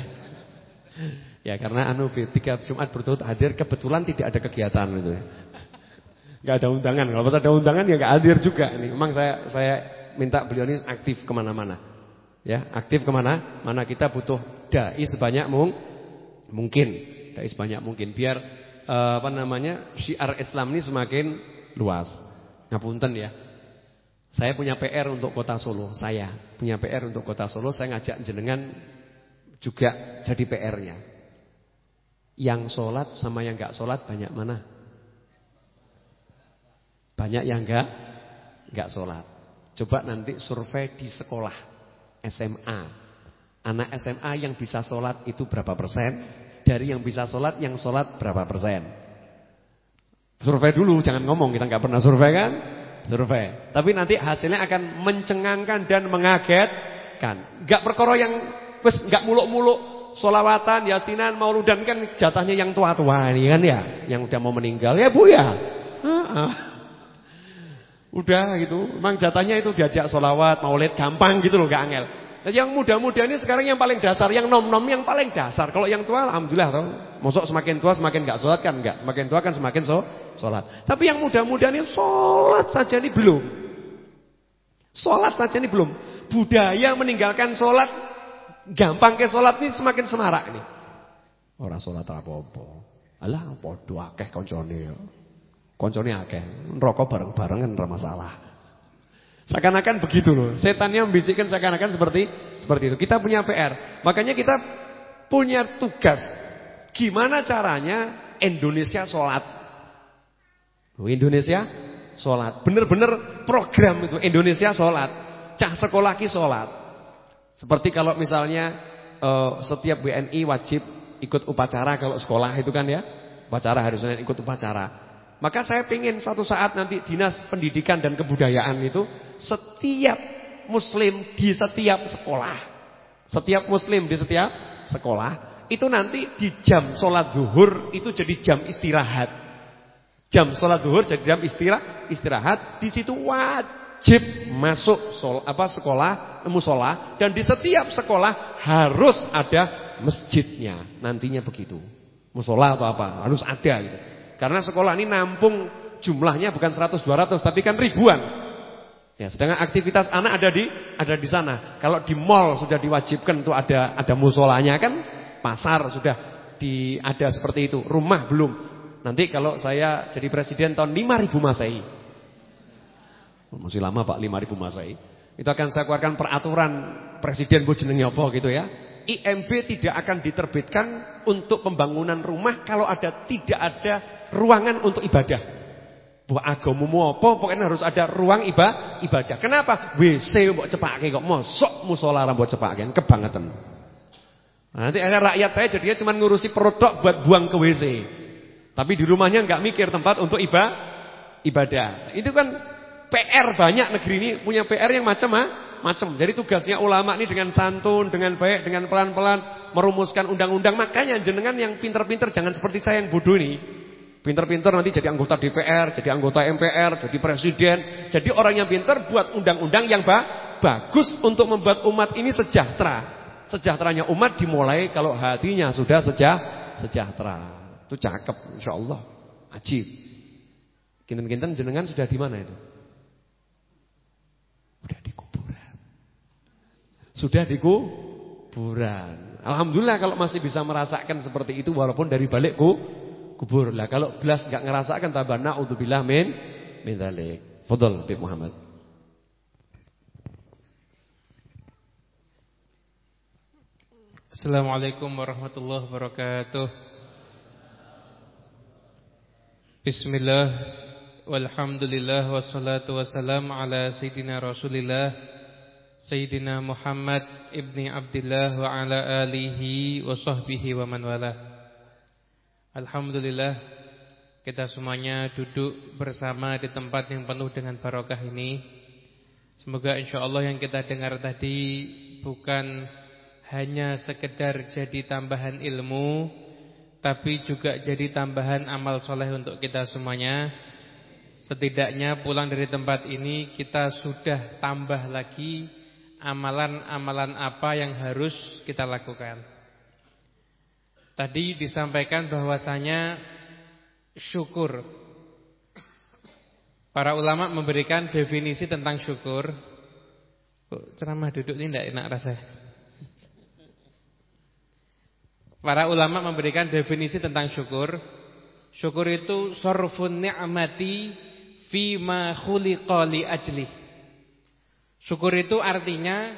Ya karena anu tiga Jumat berturut hadir kebetulan tidak ada kegiatan gitu. Gak ada undangan. Kalau pas ada undangan ya gak hadir juga. Ini memang saya saya minta beliau ini aktif ke mana-mana. Ya aktif ke mana? Mana kita butuh dai sebanyak mungkin Mungkin, tidak sebanyak mungkin biar uh, apa namanya syiar Islam ini semakin luas. Ngapunten ya. Saya punya PR untuk Kota Solo, saya punya PR untuk Kota Solo, saya ngajak jenengan juga jadi PR-nya. Yang sholat sama yang nggak sholat banyak mana? Banyak yang nggak nggak sholat. Coba nanti survei di sekolah SMA. Anak SMA yang bisa sholat itu berapa persen? dari yang bisa sholat, yang sholat berapa persen? Survei dulu, jangan ngomong, kita nggak pernah survei kan? Survei. Tapi nanti hasilnya akan mencengangkan dan mengagetkan. Gak perkara yang nggak muluk-muluk solawatan, yasinan, mauludan kan jatahnya yang tua-tua ini kan ya, yang udah mau meninggal ya bu ya. Udah gitu, memang jatahnya itu diajak solawat, maulid gampang gitu loh, gak angel. Nah, yang muda-muda ini sekarang yang paling dasar, yang nom-nom yang paling dasar. Kalau yang tua alhamdulillah toh. Mosok semakin tua semakin enggak sholat kan enggak. Semakin tua kan semakin so, sholat. Tapi yang muda-muda ini sholat saja ini belum. Sholat saja ini belum. Budaya meninggalkan sholat gampang ke sholat ini semakin semarak ini. Orang sholat apa-apa. Alah podo koncone ya. Koncone akeh. Rokok bareng-bareng kan masalah. Seakan-akan begitu loh. Setannya membisikkan seakan-akan seperti seperti itu. Kita punya PR. Makanya kita punya tugas. Gimana caranya Indonesia sholat? Indonesia sholat. Bener-bener program itu Indonesia sholat. Cah sekolah ki sholat. Seperti kalau misalnya uh, setiap WNI wajib ikut upacara kalau sekolah itu kan ya. Upacara hari Senin ikut upacara. Maka saya ingin suatu saat nanti Dinas Pendidikan dan Kebudayaan itu setiap muslim di setiap sekolah. Setiap muslim di setiap sekolah itu nanti di jam sholat zuhur itu jadi jam istirahat. Jam sholat zuhur jadi jam istirahat. Istirahat di situ wajib masuk sol, apa sekolah musola dan di setiap sekolah harus ada masjidnya. Nantinya begitu. Musola atau apa harus ada gitu. Karena sekolah ini nampung jumlahnya bukan 100 200 tapi kan ribuan. Ya, sedangkan aktivitas anak ada di ada di sana. Kalau di mall sudah diwajibkan untuk ada ada musolanya kan, pasar sudah di ada seperti itu. Rumah belum. Nanti kalau saya jadi presiden tahun 5000 Masehi. Masih lama Pak 5000 Masehi. Itu akan saya keluarkan peraturan presiden bu jenenge apa gitu ya. IMB tidak akan diterbitkan untuk pembangunan rumah kalau ada tidak ada ruangan untuk ibadah. Buat agamamu apa pokoknya harus ada ruang iba, ibadah. Kenapa? WC mbok cepake kok mosok musala ra mbok cepake kebangetan. Nah, nanti rakyat saya jadinya cuma ngurusi produk buat buang ke WC. Tapi di rumahnya nggak mikir tempat untuk iba, ibadah. Itu kan PR banyak negeri ini punya PR yang macam-macam. Jadi tugasnya ulama ini dengan santun, dengan baik, dengan pelan-pelan merumuskan undang-undang. Makanya jenengan yang pinter-pinter jangan seperti saya yang bodoh ini. Pinter-pinter nanti jadi anggota DPR, jadi anggota MPR, jadi presiden. Jadi orang yang pinter buat undang-undang yang ba bagus untuk membuat umat ini sejahtera. Sejahteranya umat dimulai kalau hatinya sudah sejah sejahtera. Itu cakep insyaallah. Ajib. Kinten-kinten jenengan sudah di mana itu? Sudah di kuburan. Sudah di kuburan. Alhamdulillah kalau masih bisa merasakan seperti itu walaupun dari balikku kubur. Lah kalau belas enggak ngerasakan tambah naudzubillah min min dzalik. Fadhal Habib Muhammad. Assalamualaikum warahmatullahi wabarakatuh. Bismillah walhamdulillah wassalatu wassalam ala sayyidina Rasulillah Sayyidina Muhammad ibni Abdullah wa ala alihi wa sahbihi wa man walah. Alhamdulillah kita semuanya duduk bersama di tempat yang penuh dengan barokah ini. Semoga insya Allah yang kita dengar tadi bukan hanya sekedar jadi tambahan ilmu, tapi juga jadi tambahan amal soleh untuk kita semuanya. Setidaknya pulang dari tempat ini kita sudah tambah lagi amalan-amalan apa yang harus kita lakukan. Tadi disampaikan bahwasanya syukur. Para ulama memberikan definisi tentang syukur. Kok ceramah duduk ini tidak enak rasanya. Para ulama memberikan definisi tentang syukur. Syukur itu sorfun ni'mati fima khuliqa li ajli. Syukur itu artinya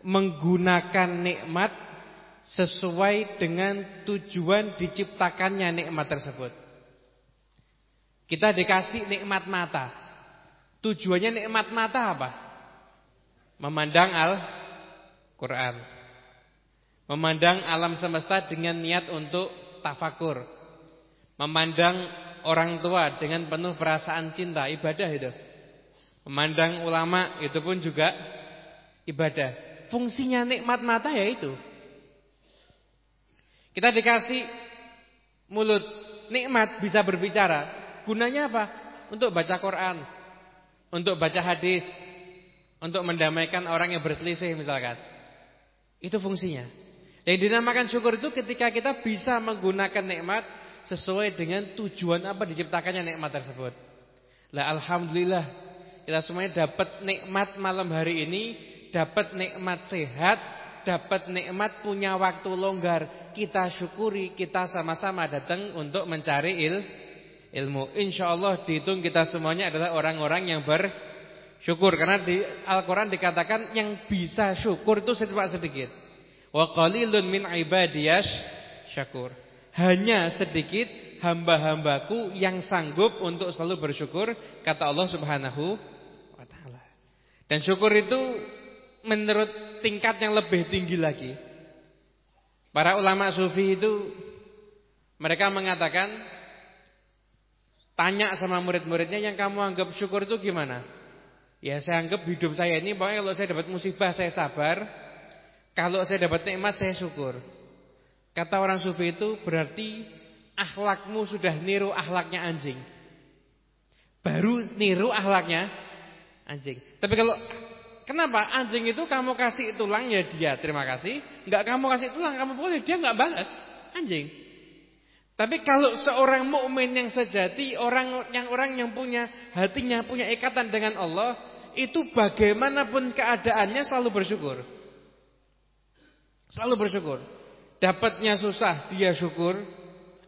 menggunakan nikmat sesuai dengan tujuan diciptakannya nikmat tersebut. Kita dikasih nikmat mata. Tujuannya nikmat mata apa? Memandang Al-Quran. Memandang alam semesta dengan niat untuk tafakur. Memandang orang tua dengan penuh perasaan cinta, ibadah itu. Memandang ulama itu pun juga ibadah. Fungsinya nikmat mata ya itu kita dikasih mulut nikmat bisa berbicara. Gunanya apa? Untuk baca Quran, untuk baca hadis, untuk mendamaikan orang yang berselisih misalkan. Itu fungsinya. Yang dinamakan syukur itu ketika kita bisa menggunakan nikmat sesuai dengan tujuan apa diciptakannya nikmat tersebut. Lah alhamdulillah kita semuanya dapat nikmat malam hari ini, dapat nikmat sehat, dapat nikmat punya waktu longgar kita syukuri, kita sama-sama datang untuk mencari il, ilmu. Insya Allah dihitung kita semuanya adalah orang-orang yang bersyukur. Karena di Al-Quran dikatakan yang bisa syukur itu sedikit sedikit. Wa qalilun min ibadiyash syakur. Hanya sedikit hamba-hambaku yang sanggup untuk selalu bersyukur kata Allah Subhanahu wa taala. Dan syukur itu menurut tingkat yang lebih tinggi lagi Para ulama sufi itu mereka mengatakan tanya sama murid-muridnya yang kamu anggap syukur itu gimana? Ya saya anggap hidup saya ini pokoknya kalau saya dapat musibah saya sabar, kalau saya dapat nikmat saya syukur. Kata orang sufi itu berarti akhlakmu sudah niru akhlaknya anjing. Baru niru akhlaknya anjing. Tapi kalau Kenapa? Anjing itu kamu kasih tulang ya dia terima kasih. Enggak kamu kasih tulang kamu boleh dia enggak balas. Anjing. Tapi kalau seorang mukmin yang sejati, orang yang orang yang punya hatinya punya ikatan dengan Allah, itu bagaimanapun keadaannya selalu bersyukur. Selalu bersyukur. Dapatnya susah, dia syukur.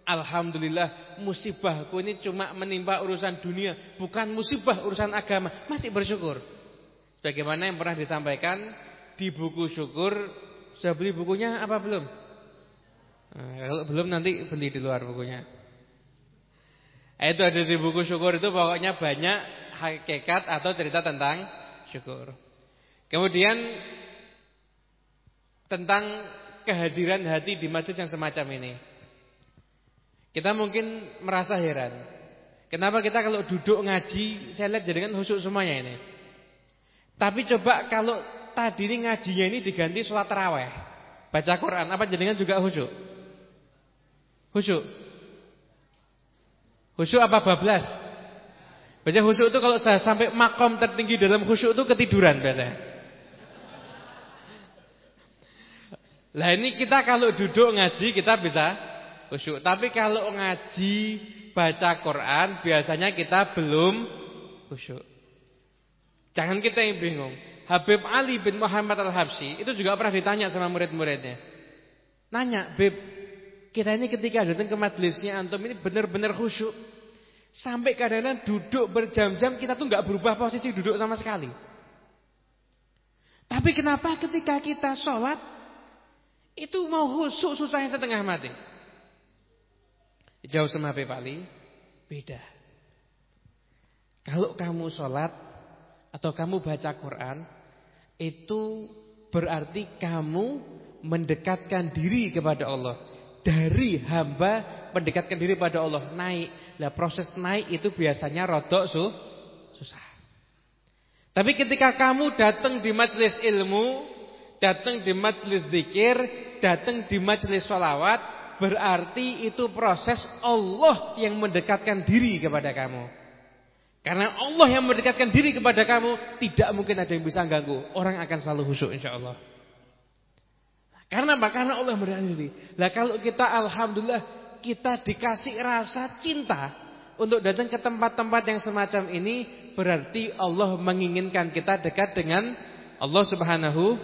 Alhamdulillah musibahku ini cuma menimpa urusan dunia, bukan musibah urusan agama. Masih bersyukur. Bagaimana yang pernah disampaikan di buku syukur, sudah beli bukunya apa belum? Nah, kalau belum nanti beli di luar bukunya. Itu ada di buku syukur itu pokoknya banyak hakikat atau cerita tentang syukur. Kemudian tentang kehadiran hati di majelis yang semacam ini. Kita mungkin merasa heran. Kenapa kita kalau duduk ngaji, saya lihat jadi kan khusyuk semuanya ini. Tapi coba kalau tadi ini ngajinya ini diganti sholat taraweh, baca Quran, apa jenengan juga khusyuk? Khusyuk. Khusyuk apa bablas? Baca khusyuk itu kalau saya sampai makom tertinggi dalam khusyuk itu ketiduran biasanya. Lah ini kita kalau duduk ngaji kita bisa khusyuk. Tapi kalau ngaji baca Quran biasanya kita belum khusyuk. Jangan kita yang bingung. Habib Ali bin Muhammad Al-Habsyi itu juga pernah ditanya sama murid-muridnya. Nanya, "Bib, kita ini ketika datang ke majelisnya antum ini benar-benar khusyuk. Sampai kadang-kadang duduk berjam-jam kita tuh nggak berubah posisi duduk sama sekali. Tapi kenapa ketika kita sholat itu mau khusyuk susahnya setengah mati? Jauh sama Habib Ali, beda. Kalau kamu sholat atau kamu baca Quran itu berarti kamu mendekatkan diri kepada Allah. Dari hamba mendekatkan diri pada Allah naik. Nah proses naik itu biasanya rodok su, susah. Tapi ketika kamu datang di majelis ilmu, datang di majelis zikir, datang di majelis sholawat, berarti itu proses Allah yang mendekatkan diri kepada kamu. Karena Allah yang mendekatkan diri kepada kamu, tidak mungkin ada yang bisa ganggu. Orang akan selalu khusyuk Allah. Karena apa? Karena Allah mendekatkan diri. Lah kalau kita alhamdulillah kita dikasih rasa cinta untuk datang ke tempat-tempat yang semacam ini, berarti Allah menginginkan kita dekat dengan Allah Subhanahu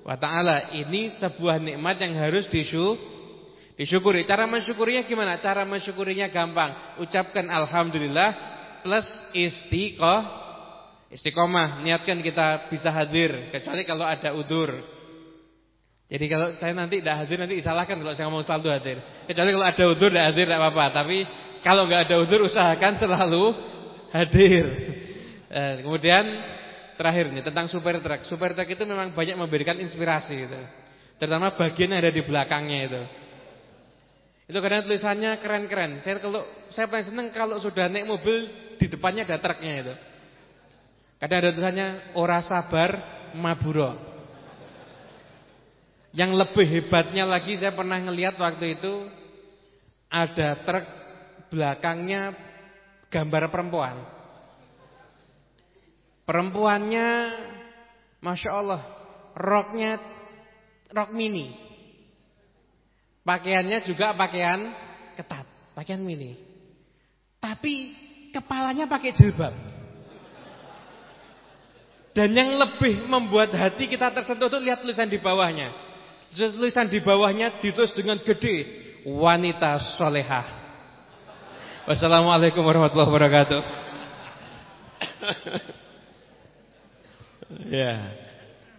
wa taala. Ini sebuah nikmat yang harus disyukuri. Cara mensyukurinya gimana? Cara mensyukurinya gampang. Ucapkan alhamdulillah plus istiqoh istiqomah. Niatkan kita bisa hadir kecuali kalau ada udur. Jadi kalau saya nanti tidak hadir nanti disalahkan kalau saya ngomong selalu hadir. Kecuali kalau ada udur tidak hadir tidak apa-apa. Tapi kalau nggak ada udur usahakan selalu hadir. Eh, kemudian terakhir nih tentang super truck super truck itu memang banyak memberikan inspirasi gitu. Terutama bagian yang ada di belakangnya itu. Itu karena tulisannya keren-keren. Saya kalau saya paling senang kalau sudah naik mobil di depannya ada truknya itu. Kadang ada tulisannya ora sabar maburo. Yang lebih hebatnya lagi saya pernah ngelihat waktu itu ada truk belakangnya gambar perempuan. Perempuannya Masya Allah Roknya Rok mini Pakaiannya juga pakaian ketat Pakaian mini Tapi kepalanya pakai jilbab. Dan yang lebih membuat hati kita tersentuh itu lihat tulisan di bawahnya. Tulisan di bawahnya ditulis dengan gede, wanita solehah. Wassalamualaikum warahmatullahi wabarakatuh. ya,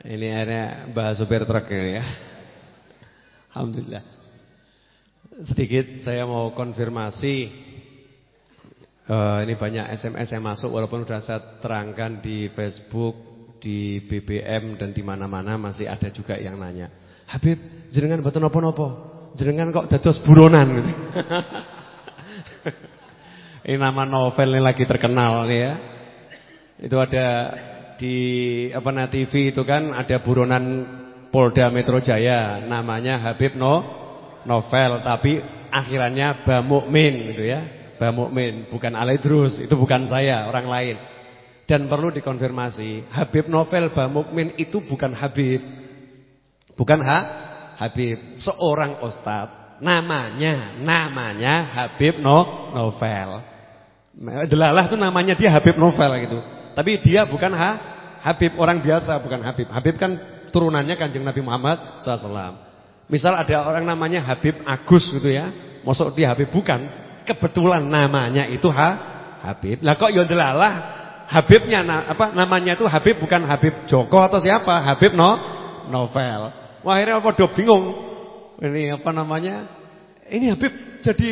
ini ada bahas supir truk ya. Alhamdulillah. Sedikit saya mau konfirmasi Uh, ini banyak SMS yang masuk walaupun sudah saya terangkan di Facebook, di BBM dan di mana-mana masih ada juga yang nanya. Habib, jenengan mboten napa-napa. Jenengan kok dados buronan. Ini nama novel ini lagi terkenal nih ya. Itu ada di apa nah TV itu kan ada buronan Polda Metro Jaya namanya Habib No Novel tapi akhirannya Bamukmin gitu ya. Bamukmin bukan Aledrus, itu bukan saya, orang lain. Dan perlu dikonfirmasi, Habib Novel Bamukmin itu bukan Habib. Bukan ha? Habib, seorang ustadz. Namanya, namanya Habib No Novel. Delalah itu namanya dia Habib Novel gitu. Tapi dia bukan ha, Habib orang biasa, bukan Habib. Habib kan turunannya Kanjeng Nabi Muhammad SAW. Misal ada orang namanya Habib Agus gitu ya. Masuk dia Habib bukan. Kebetulan namanya itu ha, Habib. Lah kok ya Habibnya apa namanya itu Habib bukan Habib Joko atau siapa? Habib no Novel. Wah, akhirnya do bingung. Ini apa namanya? Ini Habib jadi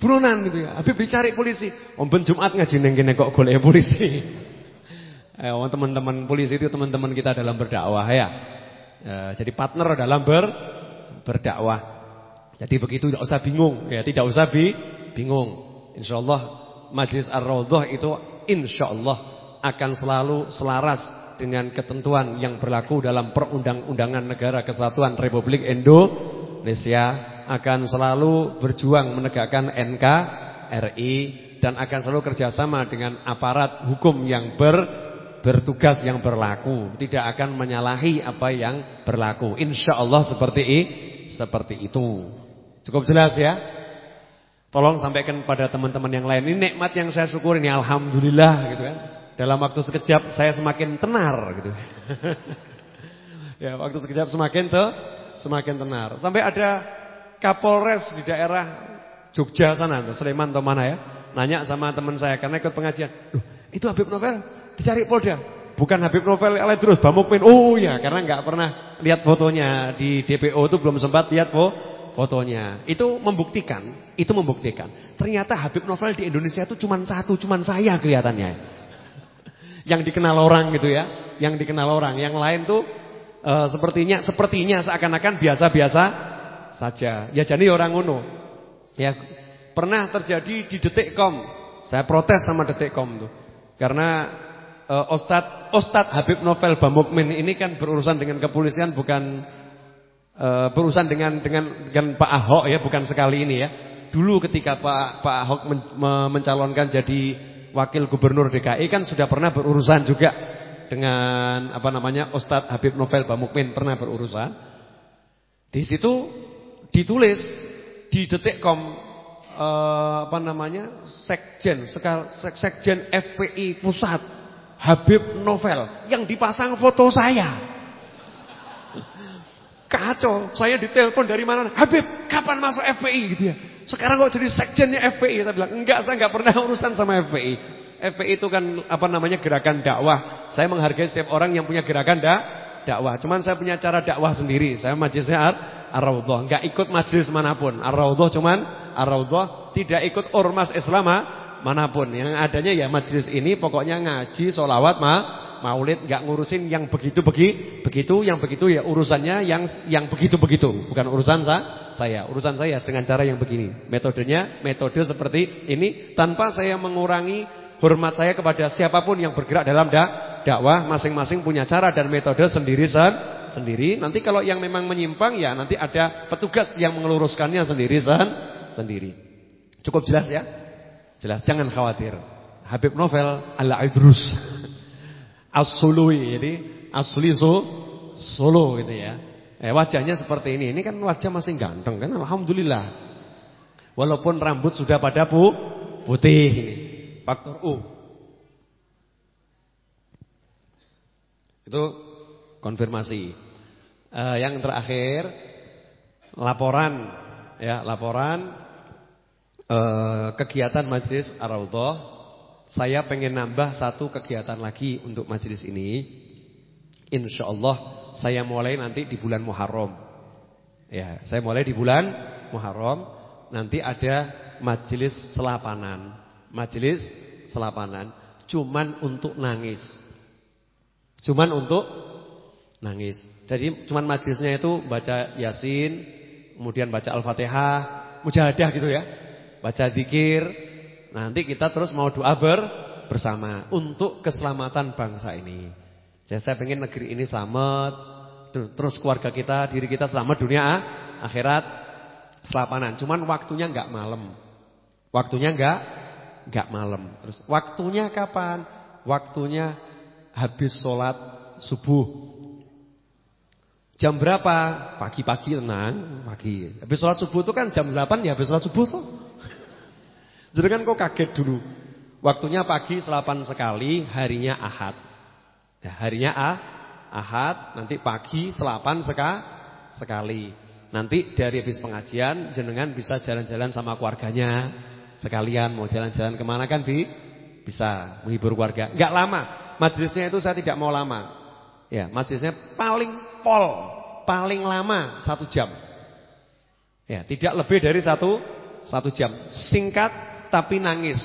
buronan gitu ya. Habib dicari polisi. Om ben Jumat ngaji neng kene kok golek polisi. Eh, teman-teman polisi itu teman-teman kita dalam berdakwah ya. Eh, jadi partner dalam ber berdakwah. Jadi begitu tidak usah bingung ya, tidak usah bi bingung. Insyaallah Majlis Ar-Raudhah itu insyaallah akan selalu selaras dengan ketentuan yang berlaku dalam perundang-undangan negara kesatuan Republik Indonesia akan selalu berjuang menegakkan NKRI dan akan selalu kerjasama dengan aparat hukum yang ber, bertugas yang berlaku, tidak akan menyalahi apa yang berlaku. Insya Allah seperti seperti itu. Cukup jelas ya? Tolong sampaikan pada teman-teman yang lain. Ini nikmat yang saya syukuri ini alhamdulillah gitu kan. Dalam waktu sekejap saya semakin tenar gitu. ya, waktu sekejap semakin tuh semakin tenar. Sampai ada Kapolres di daerah Jogja sana, Sleman atau mana ya. Nanya sama teman saya karena ikut pengajian. Loh, itu Habib Novel dicari Polda. Bukan Habib Novel terus Bamukmin. Oh ya, karena nggak pernah lihat fotonya di DPO itu belum sempat lihat po fotonya. Itu membuktikan, itu membuktikan. Ternyata Habib Novel di Indonesia itu cuma satu, cuma saya kelihatannya. Yang dikenal orang gitu ya, yang dikenal orang. Yang lain tuh uh, sepertinya sepertinya seakan-akan biasa-biasa saja. Ya jadi orang ngono. Ya pernah terjadi di Detikcom. Saya protes sama Detikcom tuh. Karena uh, Ustadz Ustadz Habib Novel Bamukmin ini kan berurusan dengan kepolisian bukan uh, berurusan dengan dengan dengan Pak Ahok ya, bukan sekali ini ya. Dulu ketika Pak Pak Ahok men, me, mencalonkan jadi wakil gubernur DKI kan sudah pernah berurusan juga dengan apa namanya Ustadz Habib Novel Bamukmin pernah berurusan. Di situ ditulis di detikcom eh, apa namanya sekjen sekal, sek, sekjen FPI pusat Habib Novel yang dipasang foto saya. Kacau, saya ditelepon dari mana? Habib, kapan masuk FPI gitu ya. Sekarang kok jadi sekjennya FPI? Saya bilang, enggak, saya enggak pernah urusan sama FPI. FPI itu kan apa namanya gerakan dakwah. Saya menghargai setiap orang yang punya gerakan dak dakwah. Cuman saya punya cara dakwah sendiri. Saya majelisnya Ar-Raudhah, enggak ikut majelis mana pun. Ar-Raudhah cuman Ar-Raudhah tidak ikut ormas Islam mana pun. Yang adanya ya majelis ini pokoknya ngaji, solawat, ma, maulid, enggak ngurusin yang begitu begi, begitu, yang begitu ya urusannya yang yang begitu begitu, bukan urusan sa, saya. Urusan saya dengan cara yang begini. Metodenya metode seperti ini tanpa saya mengurangi hormat saya kepada siapa pun yang bergerak dalam dak dakwah masing-masing punya cara dan metode sendiri sen sendiri. Nanti kalau yang memang menyimpang ya nanti ada petugas yang mengeluruskannya sendiri sen sendiri. Cukup jelas ya? Jelas, jangan khawatir. Habib Novel ala Idrus. As-Sului, jadi asli so, Solo gitu ya. Eh, wajahnya seperti ini. Ini kan wajah masih ganteng kan alhamdulillah. Walaupun rambut sudah pada pu, putih ini. Faktor U. Itu konfirmasi. Uh, yang terakhir laporan ya, laporan uh, kegiatan Majelis Ar-Raudhah. Saya pengen nambah satu kegiatan lagi untuk majelis ini. Insya Allah saya mulai nanti di bulan Muharram. Ya, saya mulai di bulan Muharram. Nanti ada majelis selapanan. Majelis selapanan cuman untuk nangis. Cuman untuk nangis. Jadi cuman majlisnya itu baca Yasin, kemudian baca Al-Fatihah, mujahadah gitu ya. Baca zikir. Nanti kita terus mau doa ber bersama untuk keselamatan bangsa ini. Jadi saya pengen negeri ini selamat, terus keluarga kita, diri kita selamat dunia akhirat selapanan. Cuman waktunya enggak malam. Waktunya enggak enggak malam. Terus waktunya kapan? Waktunya habis sholat subuh. Jam berapa? Pagi-pagi tenang, pagi. Habis sholat subuh itu kan jam 8 ya habis sholat subuh tuh. Kan kok kaget dulu. Waktunya pagi selapan sekali, harinya ahad. Ya, harinya ah, ahad, nanti pagi selapan seka, sekali. Nanti dari habis pengajian, jenengan bisa jalan-jalan sama keluarganya. Sekalian mau jalan-jalan ke mana kan bi? Bisa menghibur keluarga. Enggak lama. Majelisnya itu saya tidak mau lama. Ya, majelisnya paling pol paling lama satu jam. Ya, tidak lebih dari satu satu jam. Singkat tapi nangis.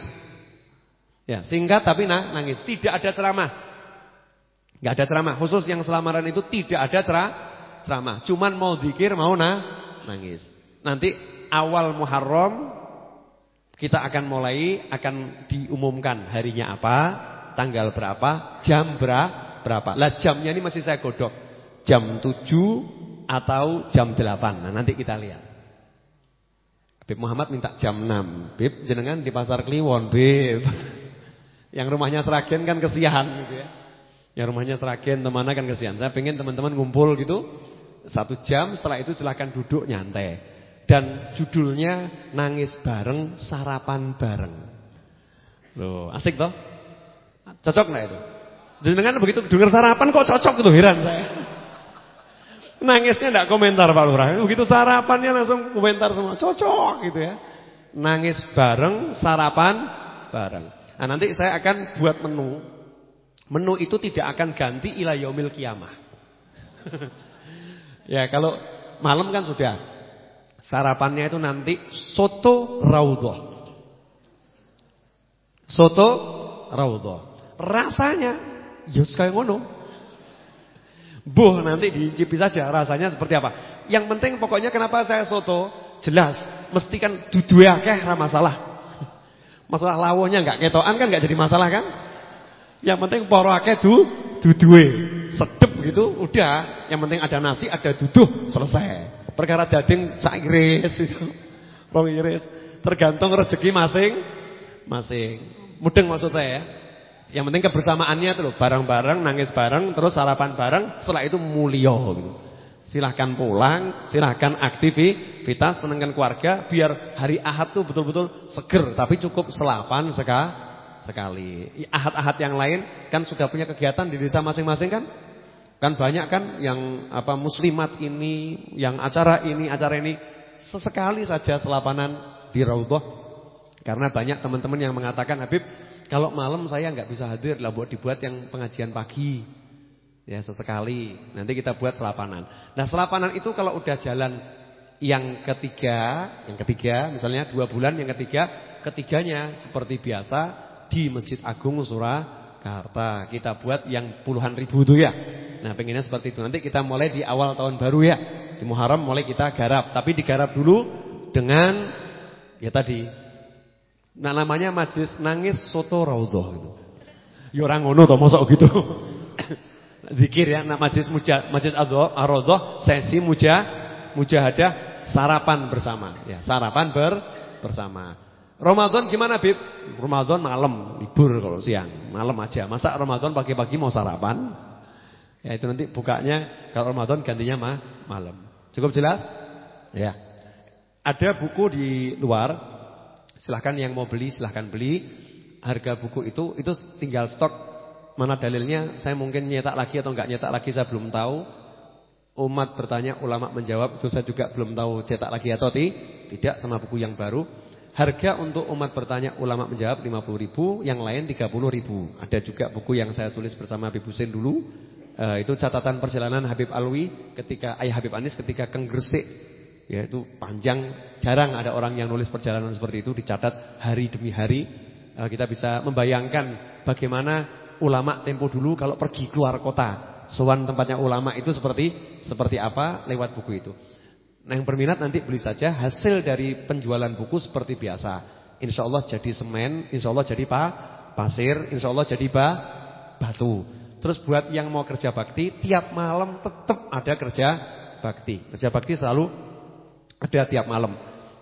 Ya, singkat tapi na, nangis. Tidak ada ceramah. Enggak ada ceramah. Khusus yang selamaran itu tidak ada ceramah. Cuman mau zikir, mau na, nangis. Nanti awal Muharram kita akan mulai akan diumumkan harinya apa, tanggal berapa, jam berapa. Lah jamnya ini masih saya godok jam 7 atau jam 8. Nah, nanti kita lihat. Bib Muhammad minta jam 6. Bib jenengan di Pasar Kliwon, Bib. Yang rumahnya Seragen kan kesian gitu ya. Yang rumahnya Seragen temannya kan kesian. Saya pengen teman-teman ngumpul gitu satu jam setelah itu silahkan duduk nyantai. Dan judulnya nangis bareng sarapan bareng. Loh, asik toh? Cocok nggak itu? Jenengan begitu dengar sarapan kok cocok gitu heran saya. Nangisnya enggak komentar Pak Lurah. Begitu sarapannya langsung komentar semua. Cocok gitu ya. Nangis bareng, sarapan bareng. Nah, nanti saya akan buat menu. Menu itu tidak akan ganti ila yaumil kiamah. ya, kalau malam kan sudah. Sarapannya itu nanti soto raudhah. Soto raudhah. Rasanya ya kayak ngono. Buh nanti dicipi saja rasanya seperti apa. Yang penting pokoknya kenapa saya soto jelas mesti kan dudu akeh ra masalah. Masalah lawonya enggak ketokan kan enggak jadi masalah kan? Yang penting para akeh du duduwe. Sedep gitu udah, yang penting ada nasi, ada duduh, selesai. Perkara daging sak iris itu. Rong iris. Tergantung rezeki masing masing. Mudeng maksud saya ya. Yang penting kebersamaannya tuh bareng-bareng, nangis bareng, terus sarapan bareng, setelah itu mulia gitu. Silahkan pulang, silahkan aktivitas, senengkan keluarga, biar hari Ahad tuh betul-betul seger, tapi cukup selapan seka, sekali. Ahad-ahad yang lain kan sudah punya kegiatan di desa masing-masing kan? Kan banyak kan yang apa muslimat ini, yang acara ini, acara ini sesekali saja selapanan di Raudhah. Karena banyak teman-teman yang mengatakan Habib kalau malam saya nggak bisa hadir lah buat dibuat yang pengajian pagi. Ya sesekali. Nanti kita buat selapanan. Nah selapanan itu kalau udah jalan yang ketiga, yang ketiga misalnya dua bulan yang ketiga, ketiganya seperti biasa di Masjid Agung Surakarta. Kita buat yang puluhan ribu itu ya. Nah pengennya seperti itu. Nanti kita mulai di awal tahun baru ya. Di Muharram mulai kita garap. Tapi digarap dulu dengan ya tadi Nah namanya majlis nangis soto raudhah gitu. Ya orang ngono to mosok gitu. Zikir ya, nah majlis muja, majlis ar-raudhah sesi muja mujahadah sarapan bersama ya, sarapan ber bersama. Ramadan gimana Bib? Ramadan malam, libur kalau siang, malam aja. Masa Ramadan pagi-pagi mau sarapan? Ya itu nanti bukanya kalau Ramadan gantinya mah malam. Cukup jelas? Ya. Ada buku di luar Silahkan yang mau beli silahkan beli. Harga buku itu itu tinggal stok. Mana dalilnya? Saya mungkin nyetak lagi atau enggak nyetak lagi saya belum tahu. Umat bertanya, ulama menjawab, itu saya juga belum tahu cetak lagi atau tidak sama buku yang baru. Harga untuk umat bertanya, ulama menjawab 50 ribu, yang lain 30 ribu. Ada juga buku yang saya tulis bersama Habib Husin dulu. Uh, itu catatan perjalanan Habib Alwi ketika ayah Habib Anis ketika ke Gresik Ya itu panjang, jarang ada orang yang nulis perjalanan seperti itu dicatat hari demi hari. Eh, kita bisa membayangkan bagaimana ulama tempo dulu kalau pergi keluar kota. sowan tempatnya ulama itu seperti seperti apa lewat buku itu. Nah, yang berminat nanti beli saja hasil dari penjualan buku seperti biasa. Insya Allah jadi semen, insya Allah jadi pa, pasir, insya Allah jadi ba, batu. Terus buat yang mau kerja bakti, tiap malam tetap ada kerja bakti. Kerja bakti selalu ada tiap malam.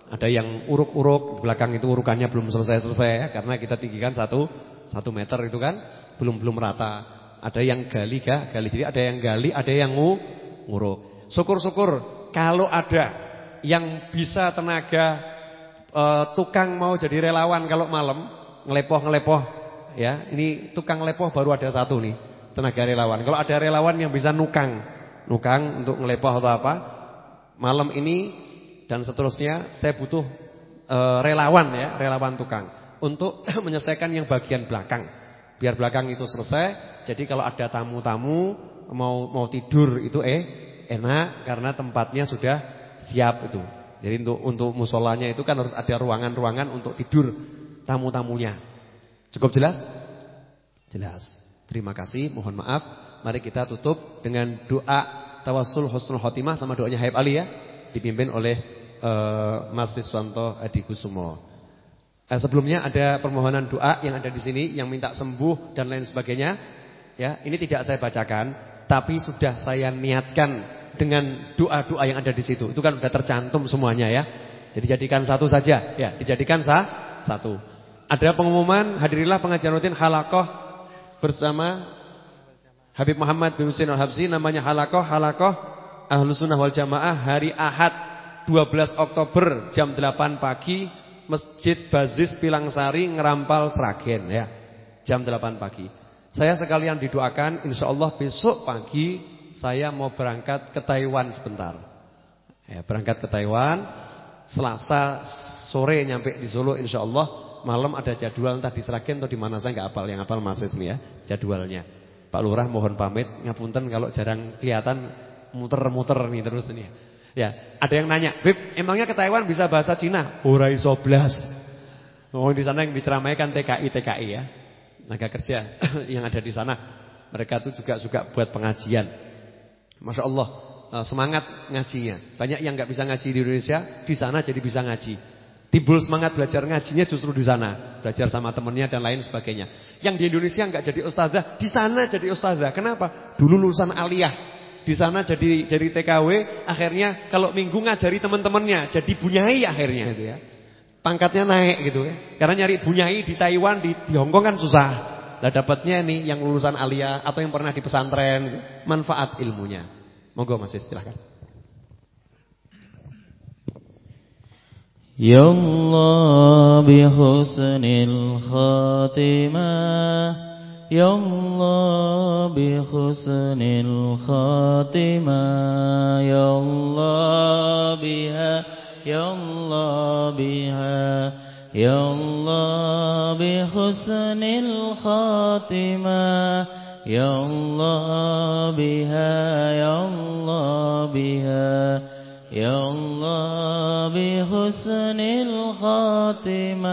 Ada yang uruk-uruk, belakang itu urukannya belum selesai-selesai ya, karena kita tinggikan satu, satu meter itu kan, belum belum rata. Ada yang gali gak, gali jadi ada yang gali, ada yang nguruk. Syukur-syukur kalau ada yang bisa tenaga e, tukang mau jadi relawan kalau malam ngelepoh-ngelepoh ya. Ini tukang lepoh baru ada satu nih, tenaga relawan. Kalau ada relawan yang bisa nukang, nukang untuk ngelepoh atau apa, malam ini dan seterusnya saya butuh e, relawan ya, relawan tukang untuk menyelesaikan yang bagian belakang. Biar belakang itu selesai. Jadi kalau ada tamu-tamu mau mau tidur itu eh enak karena tempatnya sudah siap itu. Jadi untuk untuk musolanya itu kan harus ada ruangan-ruangan untuk tidur tamu-tamunya. Cukup jelas? Jelas. Terima kasih, mohon maaf. Mari kita tutup dengan doa tawassul husnul khotimah sama doanya Habib Ali ya, dipimpin oleh uh, Mas Siswanto Adi Kusumo. Eh, sebelumnya ada permohonan doa yang ada di sini yang minta sembuh dan lain sebagainya. Ya, ini tidak saya bacakan, tapi sudah saya niatkan dengan doa-doa yang ada di situ. Itu kan sudah tercantum semuanya ya. Jadi jadikan satu saja, ya, dijadikan sah, satu. Ada pengumuman hadirilah pengajian rutin halakoh bersama Habib Muhammad bin Husain Al-Habsi namanya halakoh halakoh Ahlus Sunnah wal Jamaah hari Ahad 12 Oktober jam 8 pagi Masjid Bazis Pilangsari Ngerampal Sragen ya. Jam 8 pagi. Saya sekalian didoakan insya Allah besok pagi saya mau berangkat ke Taiwan sebentar. Ya, berangkat ke Taiwan Selasa sore nyampe di Solo insya Allah malam ada jadwal entah di Sragen atau di mana saya nggak hafal yang hafal Mas ini ya jadwalnya. Pak Lurah mohon pamit ngapunten kalau jarang kelihatan muter-muter nih terus nih. Ya, ada yang nanya, "Bib, emangnya ke Taiwan bisa bahasa Cina?" Ora iso blas. Oh, di sana yang diceramaikan TKI TKI ya. Tenaga kerja yang ada di sana. Mereka tuh juga suka buat pengajian. Masya Allah, eh, semangat ngajinya. Banyak yang nggak bisa ngaji di Indonesia, di sana jadi bisa ngaji. Timbul semangat belajar ngajinya justru di sana, belajar sama temennya dan lain sebagainya. Yang di Indonesia nggak jadi ustazah, di sana jadi ustazah. Kenapa? Dulu lulusan aliyah, di sana jadi jadi TKW, akhirnya kalau minggu ngajari teman-temannya, jadi bunyai akhirnya gitu ya. Pangkatnya naik gitu ya. Karena nyari bunyai di Taiwan, di, di Hong Kong kan susah. Lah dapatnya nih yang lulusan alia atau yang pernah di pesantren gitu. Manfaat ilmunya. Monggo Mas silahkan. Ya Allah bi husnil khatimah يا الله بحسن الخاتمة يا الله بها يا الله بها يا الله بحسن الخاتمة يا الله بها يا الله بها يا الله بحسن الخاتمة.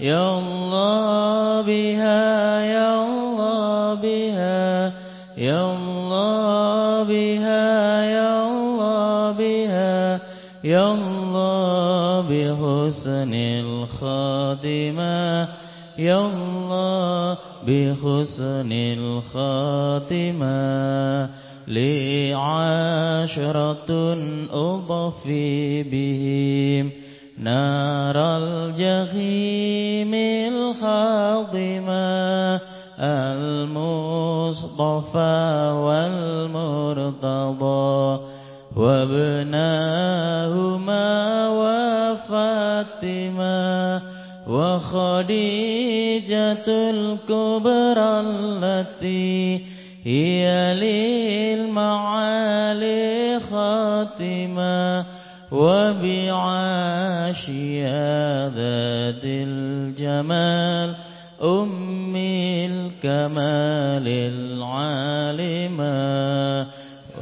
يا الله بها يا الله بها يا الله بها يا الله بها يا الله بحسن الخاتمة يا الله بحسن الخاتمة لي عشرة أضفي بهم نار الجحيم الخاضمة المصطفى والمرتضى وابناهما وفاطمة وخديجة الكبرى التي هي للمعالي خاتمة وبعاشيا ذات الجمال أم الكمال العالمة.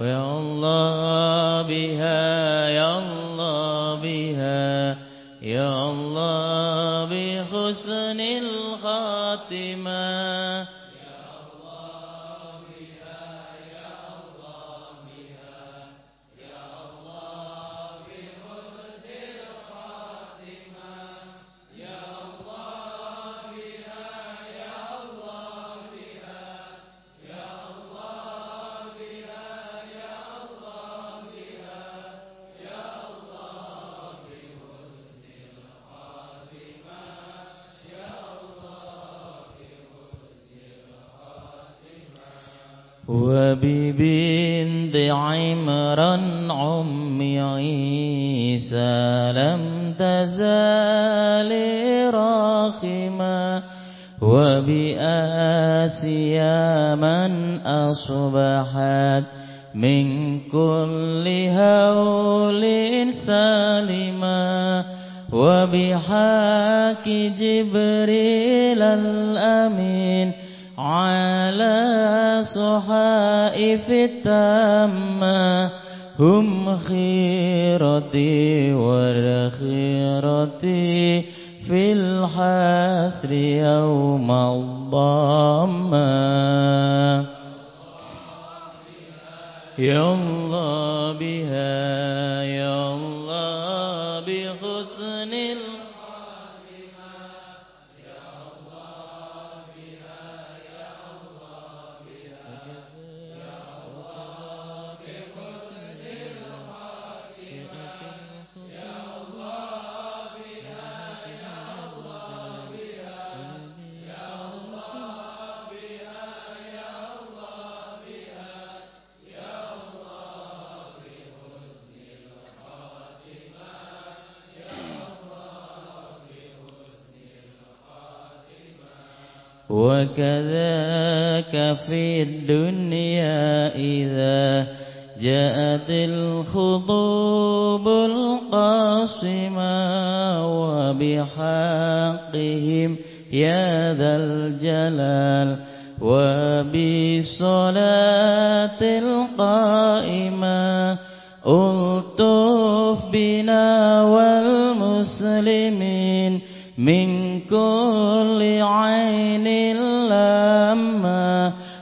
ويا الله بها يا الله بها يا الله بحسن الخاتمة. وببنت عمران أم عيسى لم تزال راخما وبآسيا من أصبحت من كل هول سالما وبحاك جبريل الأمين على صحائف التامة هم خيرتي والخيرتي في الحسر يوم الضامة. يا الله بها وكذاك في الدنيا إذا جاءت الخطوب القاصمة وبحقهم يا ذا الجلال وبالصلاة القائمة ألطف بنا والمسلمين من كل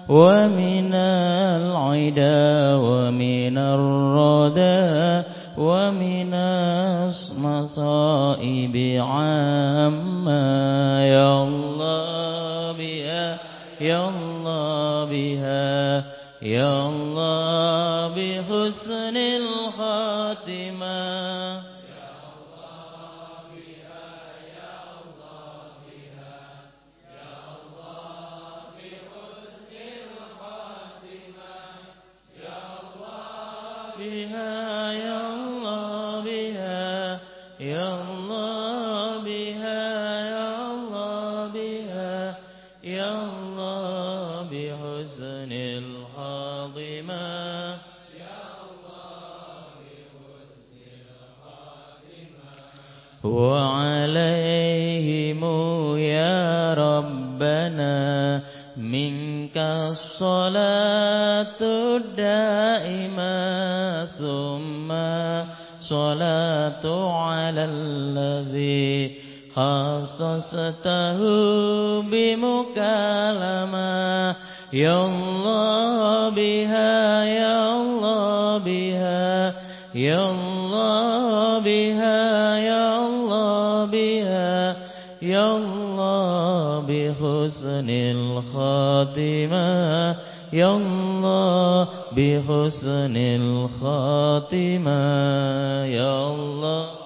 ومن العدا ومن الردى ومن المصائب عما يا الله بها يا الله بها يا الله الصلاة الدائمة ثم صلاة على الذي خصصته بمكالمة يا الله بها يا الله بها يا الله بحسن الخاتمة. يا الله بحسن الخاتمة. يا الله.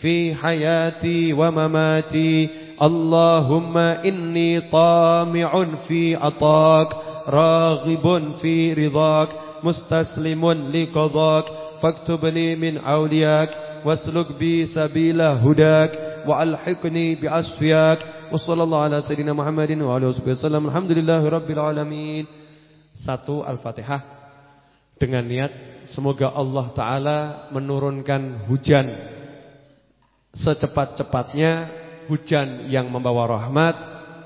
في حياتي ومماتي اللهم إني طامع في عطاك راغب في رضاك مستسلم لقضاك فاكتبني من أولياك واسلك بي سبيل هداك وألحقني بأصفياك وصلى الله على سيدنا محمد وعلى آله وسلم الحمد لله رب العالمين Satu Al-Fatihah Dengan niat Semoga Allah Ta'ala menurunkan hujan Secepat-cepatnya Hujan yang membawa rahmat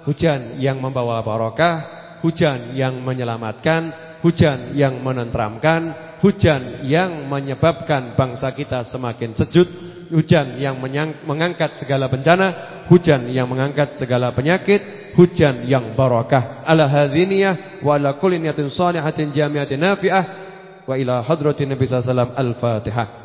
Hujan yang membawa barokah Hujan yang menyelamatkan Hujan yang menentramkan Hujan yang menyebabkan bangsa kita semakin sejuk Hujan yang mengangkat segala bencana Hujan yang mengangkat segala penyakit Hujan yang barakah Ala hadhiniyah Wa ala kulli niyatin salihatin jamiatin nafi'ah Wa ila hadratin Nabi SAW Al-Fatihah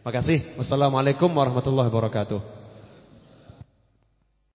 Makasih. Wassalamualaikum warahmatullahi wabarakatuh.